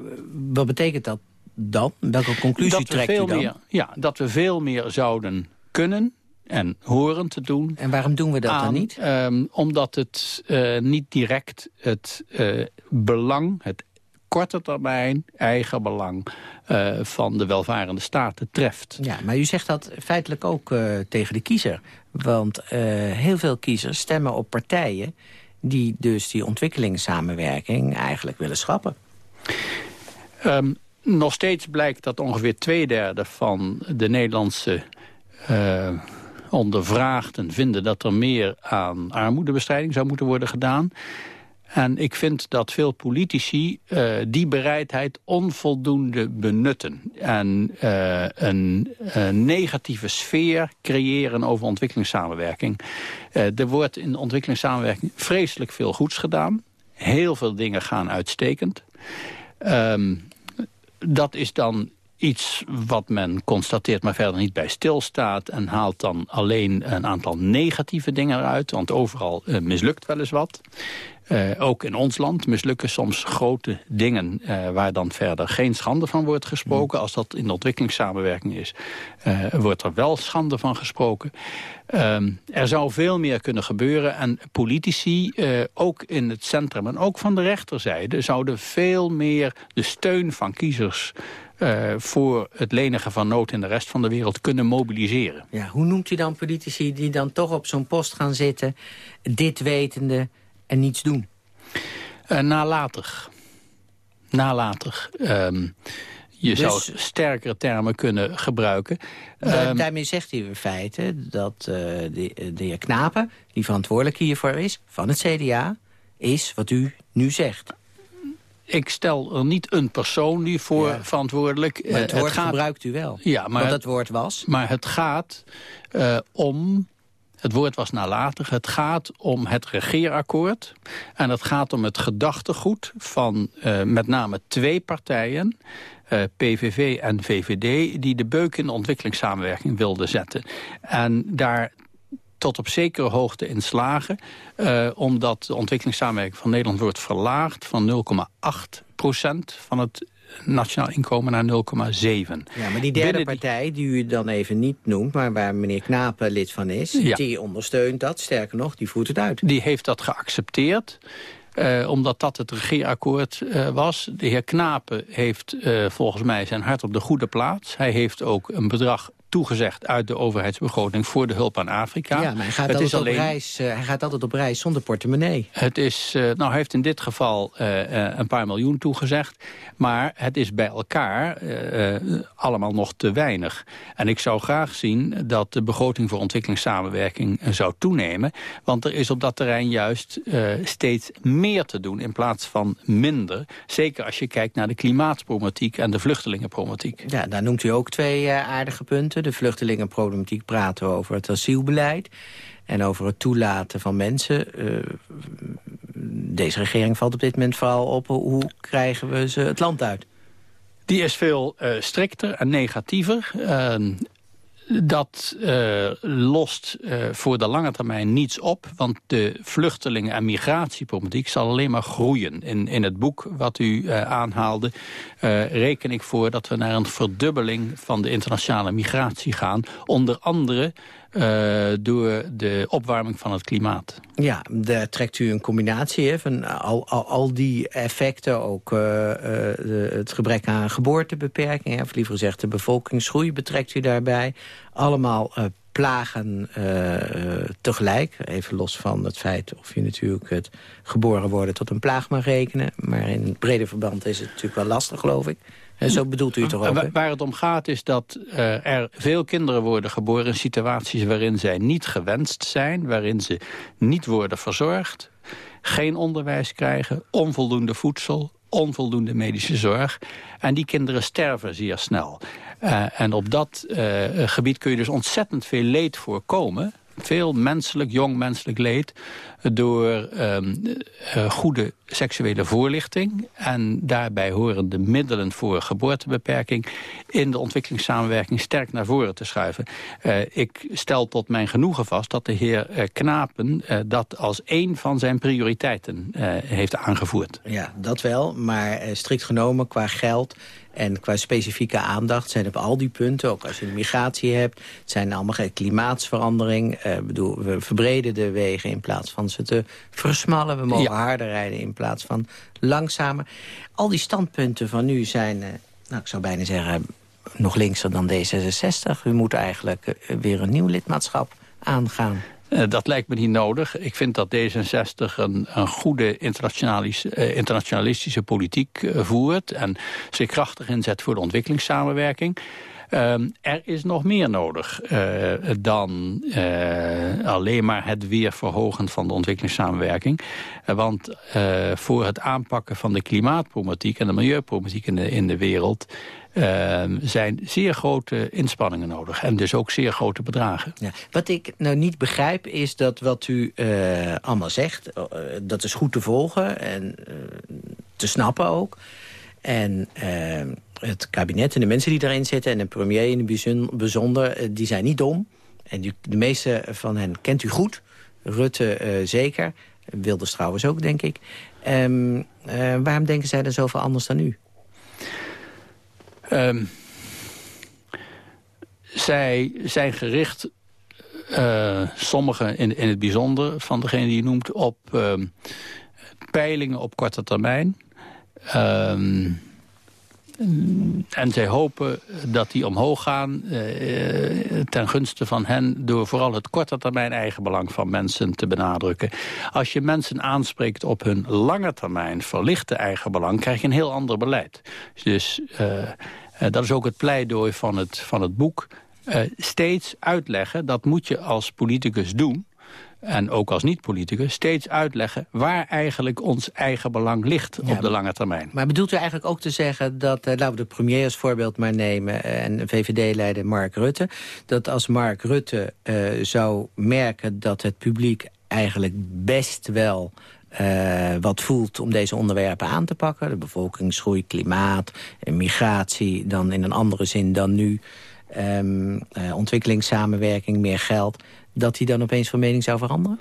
wat betekent dat dan? Welke conclusie dat trekt u dan? Meer, ja, dat we veel meer zouden kunnen en horen te doen. En waarom doen we dat aan, dan niet? Um, omdat het uh, niet direct het uh, belang, het korte termijn eigen belang uh, van de welvarende staten treft. Ja, maar u zegt dat feitelijk ook tegen de kiezer. Want heel veel kiezers stemmen op partijen die dus die ontwikkelingssamenwerking eigenlijk willen schrappen. Um, nog steeds blijkt dat ongeveer twee derde van de Nederlandse uh, ondervraagden vinden dat er meer aan armoedebestrijding zou moeten worden gedaan. En ik vind dat veel politici uh, die bereidheid onvoldoende benutten. En uh, een, negatieve sfeer creëren over ontwikkelingssamenwerking. Er wordt in ontwikkelingssamenwerking vreselijk veel goeds gedaan. Heel veel dingen gaan uitstekend. Um, dat is dan iets wat men constateert, maar verder niet bij stilstaat... en haalt dan alleen een aantal negatieve dingen eruit. Want overal uh, mislukt wel eens wat. Uh, ook in ons land mislukken soms grote dingen... Uh, waar dan verder geen schande van wordt gesproken. Als dat in de ontwikkelingssamenwerking is, wordt er wel schande van gesproken. Um, er zou veel meer kunnen gebeuren. En politici, ook in het centrum en ook van de rechterzijde... zouden veel meer de steun van kiezers uh, voor het lenigen van nood in de rest van de wereld kunnen mobiliseren. Ja, hoe noemt u dan politici die dan toch op zo'n post gaan zitten... dit wetende en niets doen? Uh, nalatig. nalatig. Ehm, je Dus- zou sterkere termen kunnen gebruiken. Ehm, daarmee zegt hij in feite dat eh, de, de heer Knapen, die verantwoordelijk hiervoor is, van het CDA, is wat u nu zegt. Ik stel er niet een persoon die voor Ja. verantwoordelijk... Maar het eh, woord gaat, gebruikt u wel. Ja, maar dat woord was. Maar het gaat eh, om... Het woord was nalatig. Het gaat om het regeerakkoord. En het gaat om het gedachtegoed van eh, met name twee partijen... PVV en VVD, die de beuk in de ontwikkelingssamenwerking wilden zetten. En daar tot op zekere hoogte in slagen... eh, omdat de ontwikkelingssamenwerking van Nederland wordt verlaagd... van 0,8 procent van het nationaal inkomen naar 0,7. Ja, maar die derde Binnen partij, die u dan even niet noemt... maar waar meneer Knapen lid van is, Ja. die ondersteunt dat. Sterker nog, die voert het uit. Die heeft dat geaccepteerd. eh, omdat dat het regeerakkoord eh, was. De heer Knapen heeft eh, volgens mij zijn hart op de goede plaats. Hij heeft ook een bedrag toegezegd uit de overheidsbegroting voor de hulp aan Afrika. Ja, maar hij gaat, het altijd is op alleen, reis, eh, hij gaat altijd op reis zonder portemonnee. Het is, eh, nou, hij heeft in dit geval eh, een paar miljoen toegezegd. Maar het is bij elkaar allemaal nog te weinig. En ik zou graag zien dat de begroting voor ontwikkelingssamenwerking zou toenemen. Want er is op dat terrein juist steeds meer te doen in plaats van minder. Zeker als je kijkt naar de klimaatproblematiek en de vluchtelingenproblematiek. Ja, daar noemt u ook twee aardige punten. De vluchtelingenproblematiek praten over het asielbeleid... en over het toelaten van mensen. Eh, deze regering valt op dit moment vooral op... hoe krijgen we ze het land uit? Die is veel eh, strikter en negatiever. Ehm, dat eh, lost eh, voor de lange termijn niets op. Want de vluchtelingen- en migratieproblematiek zal alleen maar groeien. In, in het boek wat u eh, aanhaalde reken ik voor dat we naar een verdubbeling van de internationale migratie gaan. Onder andere eh, door de opwarming van het klimaat. Ja, daar trekt u een combinatie hè, van al, al, al die effecten. Ook eh, eh, het gebrek aan geboortebeperking. Of liever gezegd de bevolkingsgroei betrekt u daarbij. Allemaal plagen tegelijk. Even los van het feit of je natuurlijk het geboren worden tot een plaag mag rekenen. Maar in het brede verband is het natuurlijk wel lastig, geloof ik. En zo bedoelt u het toch ook, hè? Waar het om gaat is dat eh, er veel kinderen worden geboren... in situaties waarin zij niet gewenst zijn... waarin ze niet worden verzorgd... geen onderwijs krijgen, onvoldoende voedsel... onvoldoende medische zorg. En die kinderen sterven zeer snel. Eh, en op dat eh, gebied kun je dus ontzettend veel leed voorkomen... Veel menselijk, jong menselijk leed door ehm, eh, goede seksuele voorlichting... en daarbij horen de middelen voor geboortebeperking... in de ontwikkelingssamenwerking sterk naar voren te schuiven. Eh, ik stel tot mijn genoegen vast dat de heer eh, Knapen... dat als een van zijn prioriteiten heeft aangevoerd. Ja, dat wel. Maar strikt genomen qua geld en qua specifieke aandacht... zijn op al die punten, ook als je de migratie hebt... het zijn allemaal geen klimaatsverandering. eh, bedoel, we verbreden de wegen in plaats van ze te versmallen. We mogen Ja. harder rijden in plaats van langzamer. Al die standpunten van nu zijn, eh, nou, ik zou bijna zeggen... nog linkser dan D66. U moet eigenlijk eh, weer een nieuw lidmaatschap aangaan. Eh, dat lijkt me niet nodig. Ik vind dat D66 een, een goede eh, internationalistische politiek eh, voert... en zich krachtig inzet voor de ontwikkelingssamenwerking. Ehm, er is nog meer nodig eh, dan eh, alleen maar het weer verhogen van de ontwikkelingssamenwerking. Eh, want voor het aanpakken van de klimaatproblematiek en de milieuproblematiek in de, in de wereld... eh, zijn zeer grote inspanningen nodig en dus ook zeer grote bedragen. Ja. Wat ik nou niet begrijp is dat wat u allemaal zegt... dat is goed te volgen en te snappen ook. En eh, het kabinet en de mensen die erin zitten... en de premier in het bijzon- bijzonder, eh, die zijn niet dom. En de meeste van hen kent u goed. Rutte eh, zeker. Wilders trouwens ook, denk ik. Ehm, eh, waarom denken zij er zoveel anders dan u? Ehm, zij zijn gericht, sommigen in, in het bijzonder van degene die je noemt, op ehm, peilingen op korte termijn. Ehm, en zij hopen dat die omhoog gaan eh, ten gunste van hen... door vooral het korte termijn eigenbelang van mensen te benadrukken. Als je mensen aanspreekt op hun lange termijn verlichte eigenbelang... krijg je een heel ander beleid. Dus uh, dat is ook het pleidooi van het, van het boek. Steeds uitleggen, dat moet je als politicus doen en ook als niet-politicus, steeds uitleggen... waar eigenlijk ons eigen belang ligt op de lange termijn. Maar bedoelt u eigenlijk ook te zeggen dat... Uh, laten we de premier als voorbeeld maar nemen... Uh, en VVD-leider Mark Rutte... dat als Mark Rutte uh, zou merken dat het publiek eigenlijk best wel... Uh, wat voelt om deze onderwerpen aan te pakken. De bevolkingsgroei, klimaat, migratie... dan in een andere zin dan nu... Um, uh, ontwikkelingssamenwerking, meer geld dat hij dan opeens van mening zou veranderen?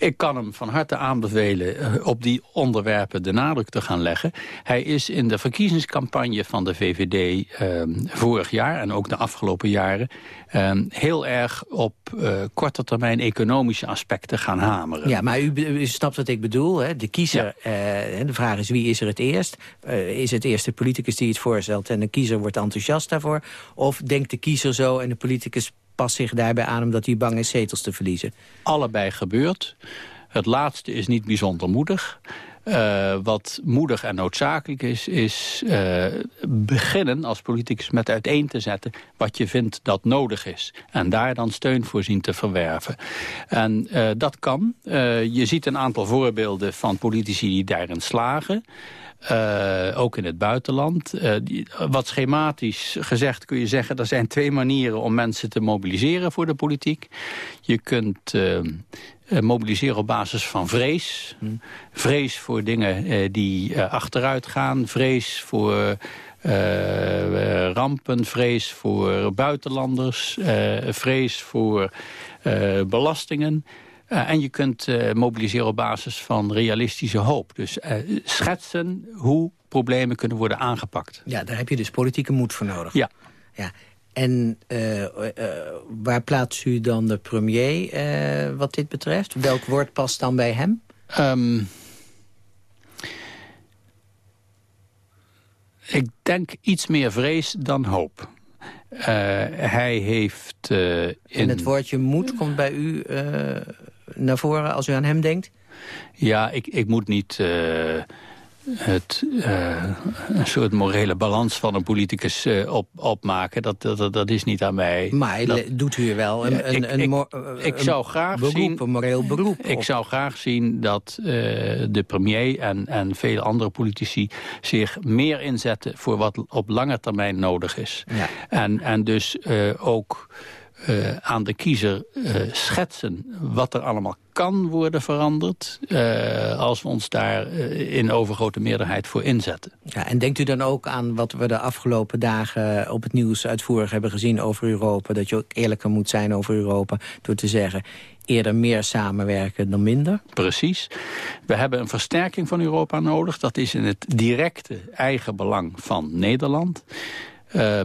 Ik kan hem van harte aanbevelen eh, op die onderwerpen de nadruk te gaan leggen. Hij is in de verkiezingscampagne van de VVD eh, vorig jaar en ook de afgelopen jaren... Eh, heel erg op uh, korte termijn economische aspecten gaan hameren. Ja, maar u, u snapt wat ik bedoel. Hè? De kiezer, ja. uh, de vraag is wie is er het eerst? Uh, is het eerst de politicus die het voorstelt en de kiezer wordt enthousiast daarvoor? Of denkt de kiezer zo en de politicus past zich daarbij aan omdat hij bang is zetels te verliezen? Allebei gebeurt. Het laatste is niet bijzonder moedig. Uh, wat moedig en noodzakelijk is, is uh, beginnen als politicus met uiteen te zetten wat je vindt dat nodig is. En daar dan steun voor zien te verwerven. En uh, dat kan. je ziet een aantal voorbeelden van politici die daarin slagen. Uh, ook in het buitenland. Uh, die, wat schematisch gezegd kun je zeggen... er zijn twee manieren om mensen te mobiliseren voor de politiek. Je kunt uh, mobiliseren op basis van vrees. Hmm. Vrees voor dingen die achteruit gaan. Vrees voor... rampen, vrees voor buitenlanders, vrees voor belastingen. En je kunt uh, mobiliseren op basis van realistische hoop. Dus uh, schetsen hoe problemen kunnen worden aangepakt. Ja, daar heb je dus politieke moed voor nodig. Ja. ja. En waar plaatst u dan de premier wat dit betreft? Welk woord past dan bij hem? Um, ik denk iets meer vrees dan hoop. hij heeft... in... En het woordje moed komt bij u naar voren als u aan hem denkt? Ja, ik, ik moet niet uh, het, uh, een soort morele balans van een politicus uh, op, opmaken. Dat, dat, dat is niet aan mij. Maar dat, doet u wel een, een, ik, een, ik, ik zou graag beroep, zien, een moreel beroep? Ik op. zou graag zien dat de premier en, en vele andere politici... zich meer inzetten voor wat op lange termijn nodig is. Ja. En, en dus ook... Uh, aan de kiezer uh, schetsen wat er allemaal kan worden veranderd... Uh, als we ons daar in overgrote meerderheid voor inzetten. Ja, en denkt u dan ook aan wat we de afgelopen dagen op het nieuws uitvoerig hebben gezien over Europa... dat je ook eerlijker moet zijn over Europa door te zeggen eerder meer samenwerken dan minder? Precies. We hebben een versterking van Europa nodig. Dat is in het directe eigen belang van Nederland. Uh,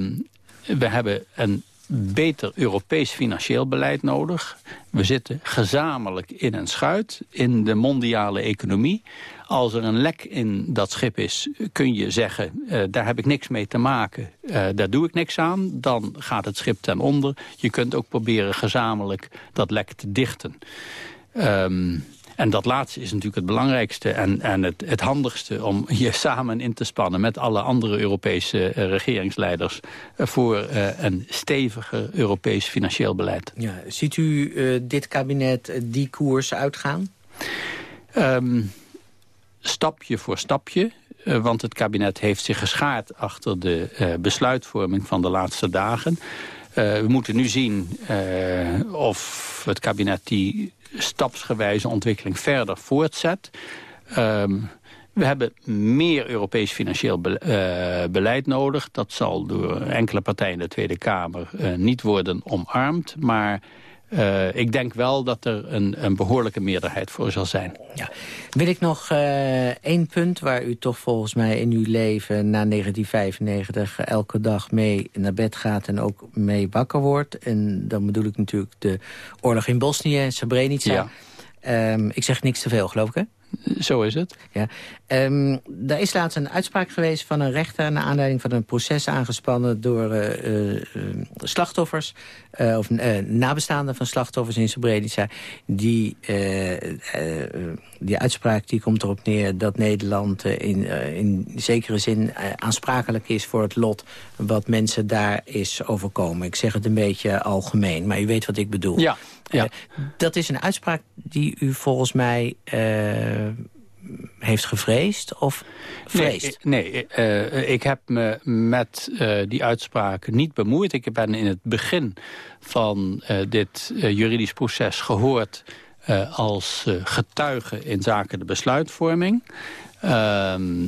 we hebben een beter Europees financieel beleid nodig. We zitten gezamenlijk in een schuit in de mondiale economie. Als er een lek in dat schip is, kun je zeggen... Uh, daar heb ik niks mee te maken, uh, daar doe ik niks aan. Dan gaat het schip ten onder. Je kunt ook proberen gezamenlijk dat lek te dichten. Um, en dat laatste is natuurlijk het belangrijkste en, en het, het handigste... om je [LAUGHS] samen in te spannen met alle andere Europese uh, regeringsleiders... Uh, voor uh, een steviger Europees financieel beleid. Ja, ziet u dit kabinet die koers uitgaan? Um, stapje voor stapje. Uh, want het kabinet heeft zich geschaard achter de uh, besluitvorming van de laatste dagen. Uh, we moeten nu zien of het kabinet die stapsgewijze ontwikkeling verder voortzet. Um, we hebben meer Europees financieel be uh, beleid nodig. Dat zal door enkele partijen in de Tweede Kamer uh, niet worden omarmd. Maar uh, ik denk wel dat er een, een, behoorlijke meerderheid voor zal zijn. Ja. Wil ik nog één punt waar u toch volgens mij in uw leven... na 1995 elke dag mee naar bed gaat en ook mee wakker wordt. En dan bedoel ik natuurlijk de oorlog in Bosnië, Srebrenica. Ja. Um, ik zeg niks te veel, geloof ik, hè? Zo is het. Ja. Um, er is laatst een uitspraak geweest van een rechter... naar aanleiding van een proces aangespannen door uh, uh, slachtoffers... Uh, of nabestaanden van slachtoffers in Srebrenica. Die, die uitspraak die komt erop neer dat Nederland in, in zekere zin aansprakelijk is... voor het lot wat mensen daar is overkomen. Ik zeg het een beetje algemeen, maar u weet wat ik bedoel. Ja, ja. dat is een uitspraak die u volgens mij heeft gevreesd of vreest? Nee, nee uh, ik heb me met uh, die uitspraak niet bemoeid. Ik ben in het begin van uh, dit juridisch proces gehoord... als getuige in zaken de besluitvorming. Ehm,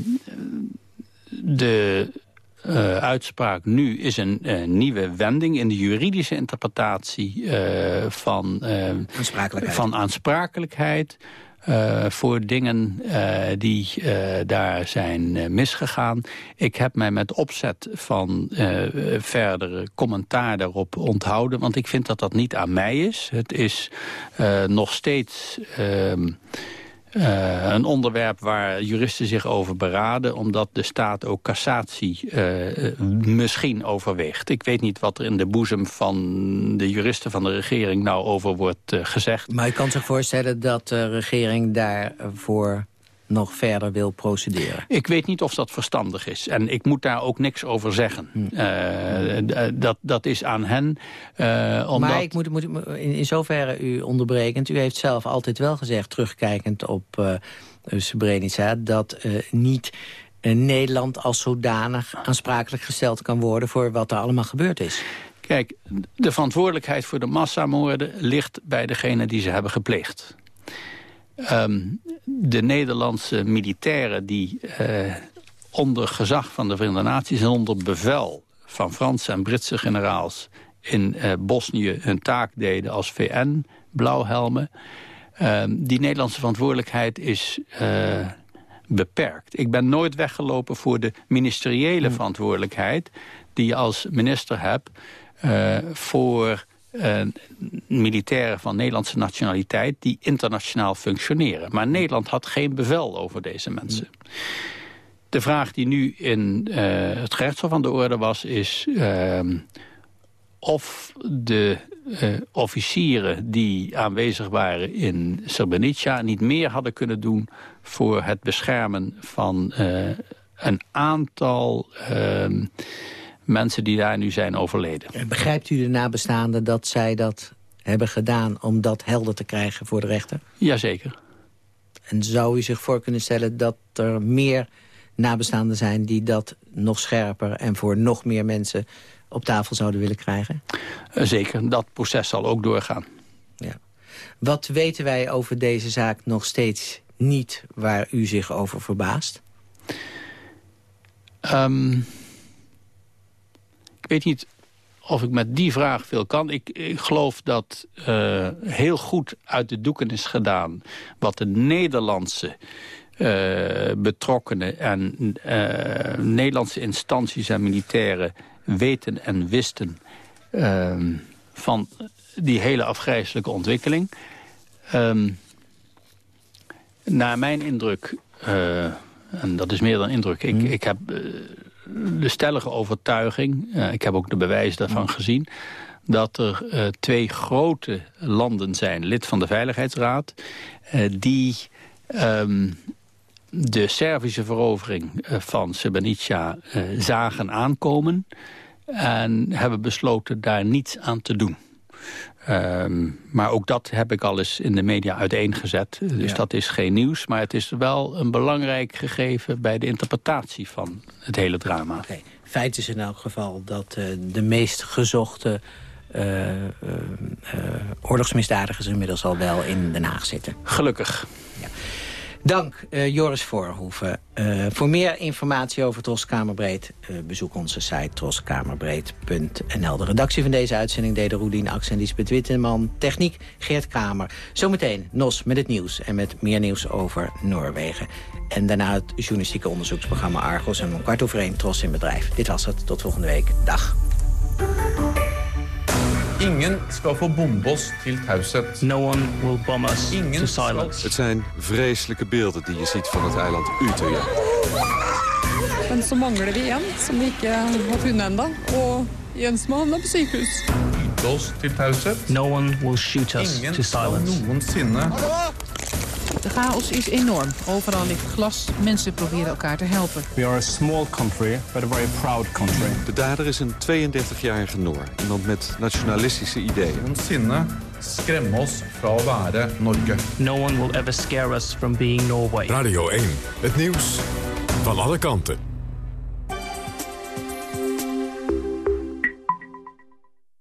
de uh, uitspraak nu is een uh, nieuwe wending in de juridische interpretatie uh, van, aansprakelijkheid. van aansprakelijkheid. Voor dingen die daar zijn misgegaan. Ik heb mij met opzet van verdere commentaar daarop onthouden... want ik vind dat dat niet aan mij is. Het is nog steeds... Uh, een onderwerp waar juristen zich over beraden... omdat de staat ook cassatie uh, misschien overweegt. Ik weet niet wat er in de boezem van de juristen van de regering... nou over wordt uh, gezegd. Maar je kan zich voorstellen dat de regering daarvoor nog verder wil procederen. Ik weet niet of dat verstandig is. En ik moet daar ook niks over zeggen. Hm. Uh, dat, dat is aan hen. Uh, omdat... Maar ik moet, moet in, in zoverre u onderbrekend. U heeft zelf altijd wel gezegd, terugkijkend op uh, Srebrenica... dat niet Nederland als zodanig aansprakelijk gesteld kan worden... voor wat er allemaal gebeurd is. Kijk, de verantwoordelijkheid voor de massamoorden ligt bij degene die ze hebben gepleegd. Um, de Nederlandse militairen die uh, onder gezag van de Verenigde Naties... en onder bevel van Franse en Britse generaals in uh, Bosnië hun taak deden als VN-blauwhelmen... Uh, die Nederlandse verantwoordelijkheid is uh, beperkt. Ik ben nooit weggelopen voor de ministeriële hmm. verantwoordelijkheid... die je als minister hebt voor uh, militairen van Nederlandse nationaliteit... die internationaal functioneren. Maar Nederland had geen bevel over deze mensen. De vraag die nu in uh, het gerechtshof aan de orde was... is uh, of de uh, officieren die aanwezig waren in Srebrenica... niet meer hadden kunnen doen voor het beschermen van een aantal ehm, mensen die daar nu zijn overleden. Begrijpt u de nabestaanden dat zij dat hebben gedaan... om dat helder te krijgen voor de rechter? Jazeker. En zou u zich voor kunnen stellen dat er meer nabestaanden zijn... die dat nog scherper en voor nog meer mensen op tafel zouden willen krijgen? Eh, zeker, dat proces zal ook doorgaan. Ja. Wat weten wij over deze zaak nog steeds niet waar u zich over verbaast? Um, ik weet niet of ik met die vraag veel kan. Ik, ik geloof dat uh, heel goed uit de doeken is gedaan... wat de Nederlandse uh, betrokkenen en uh, Nederlandse instanties en militairen weten en wisten... Ehm, van die hele afgrijzelijke ontwikkeling. Um, naar mijn indruk, en dat is meer dan indruk... Ik, hmm. ik heb de stellige overtuiging, uh, ik heb ook de bewijzen daarvan gezien... dat er uh, twee grote landen zijn, lid van de Veiligheidsraad... Uh, die um, de Servische verovering van Srebrenica zagen aankomen... en hebben besloten daar niets aan te doen. Um, maar ook dat heb ik al eens in de media uiteengezet. Dus dat is geen nieuws. Maar het is wel een belangrijk gegeven bij de interpretatie van het hele drama. Okay. Feit is in elk geval dat uh, de meest gezochte uh, uh, oorlogsmisdadigers inmiddels al wel in Den Haag zitten. Gelukkig. Dank uh, Joris Voorhoeven. Uh, voor meer informatie over Troskamerbreed... Uh, bezoek onze site troskamerbreed.nl. De redactie van deze uitzending deden Roelien Aks en Lisbeth Witteman. Techniek Geert Kamer. Zometeen Nos met het nieuws en met meer nieuws over Noorwegen. En daarna het journalistieke onderzoeksprogramma Argos... en om kwart over één Tros in bedrijf. Dit was het. Tot volgende week. Dag. Ingen skal få bombe oss til taushet. No one will bomb us to silence. Het zijn vreselijke beelden die je ziet van het eiland Utøya. Men så mangler vi en som vi ikke har funnet ennå. Og Jens må havne på sykehus. Yte oss til taushet. No one will shoot us Ingen to skal silence. noensinne De chaos is enorm. Overal ligt glas. Mensen proberen elkaar te helpen. We are a small country, but a very proud country. De dader is een 32-jarige Noor. Iemand met nationalistische ideeën. noensinne skremme oss fra å være Norge. No one will ever scare us from being Norway. Radio 1, het nieuws van alle kanten.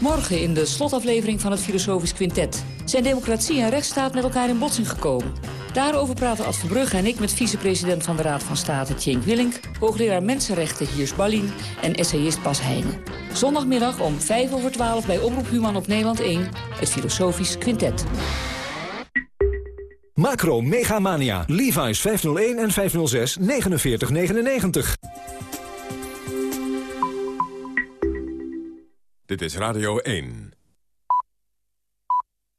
Morgen in de slotaflevering van het Filosofisch Quintet... zijn democratie en rechtsstaat met elkaar in botsing gekomen. Daarover praten Ad Verbrugge en ik met vicepresident van de Raad van State Tjenk Willink... hoogleraar Mensenrechten Hiers Ballin en essayist Bas Heijnen. Zondagmiddag om 5 over 12 bij Omroep Human op Nederland 1... het Filosofisch Quintet. Macro Mega Mania. Levi's 501 en 506 4999. Dit is Radio 1.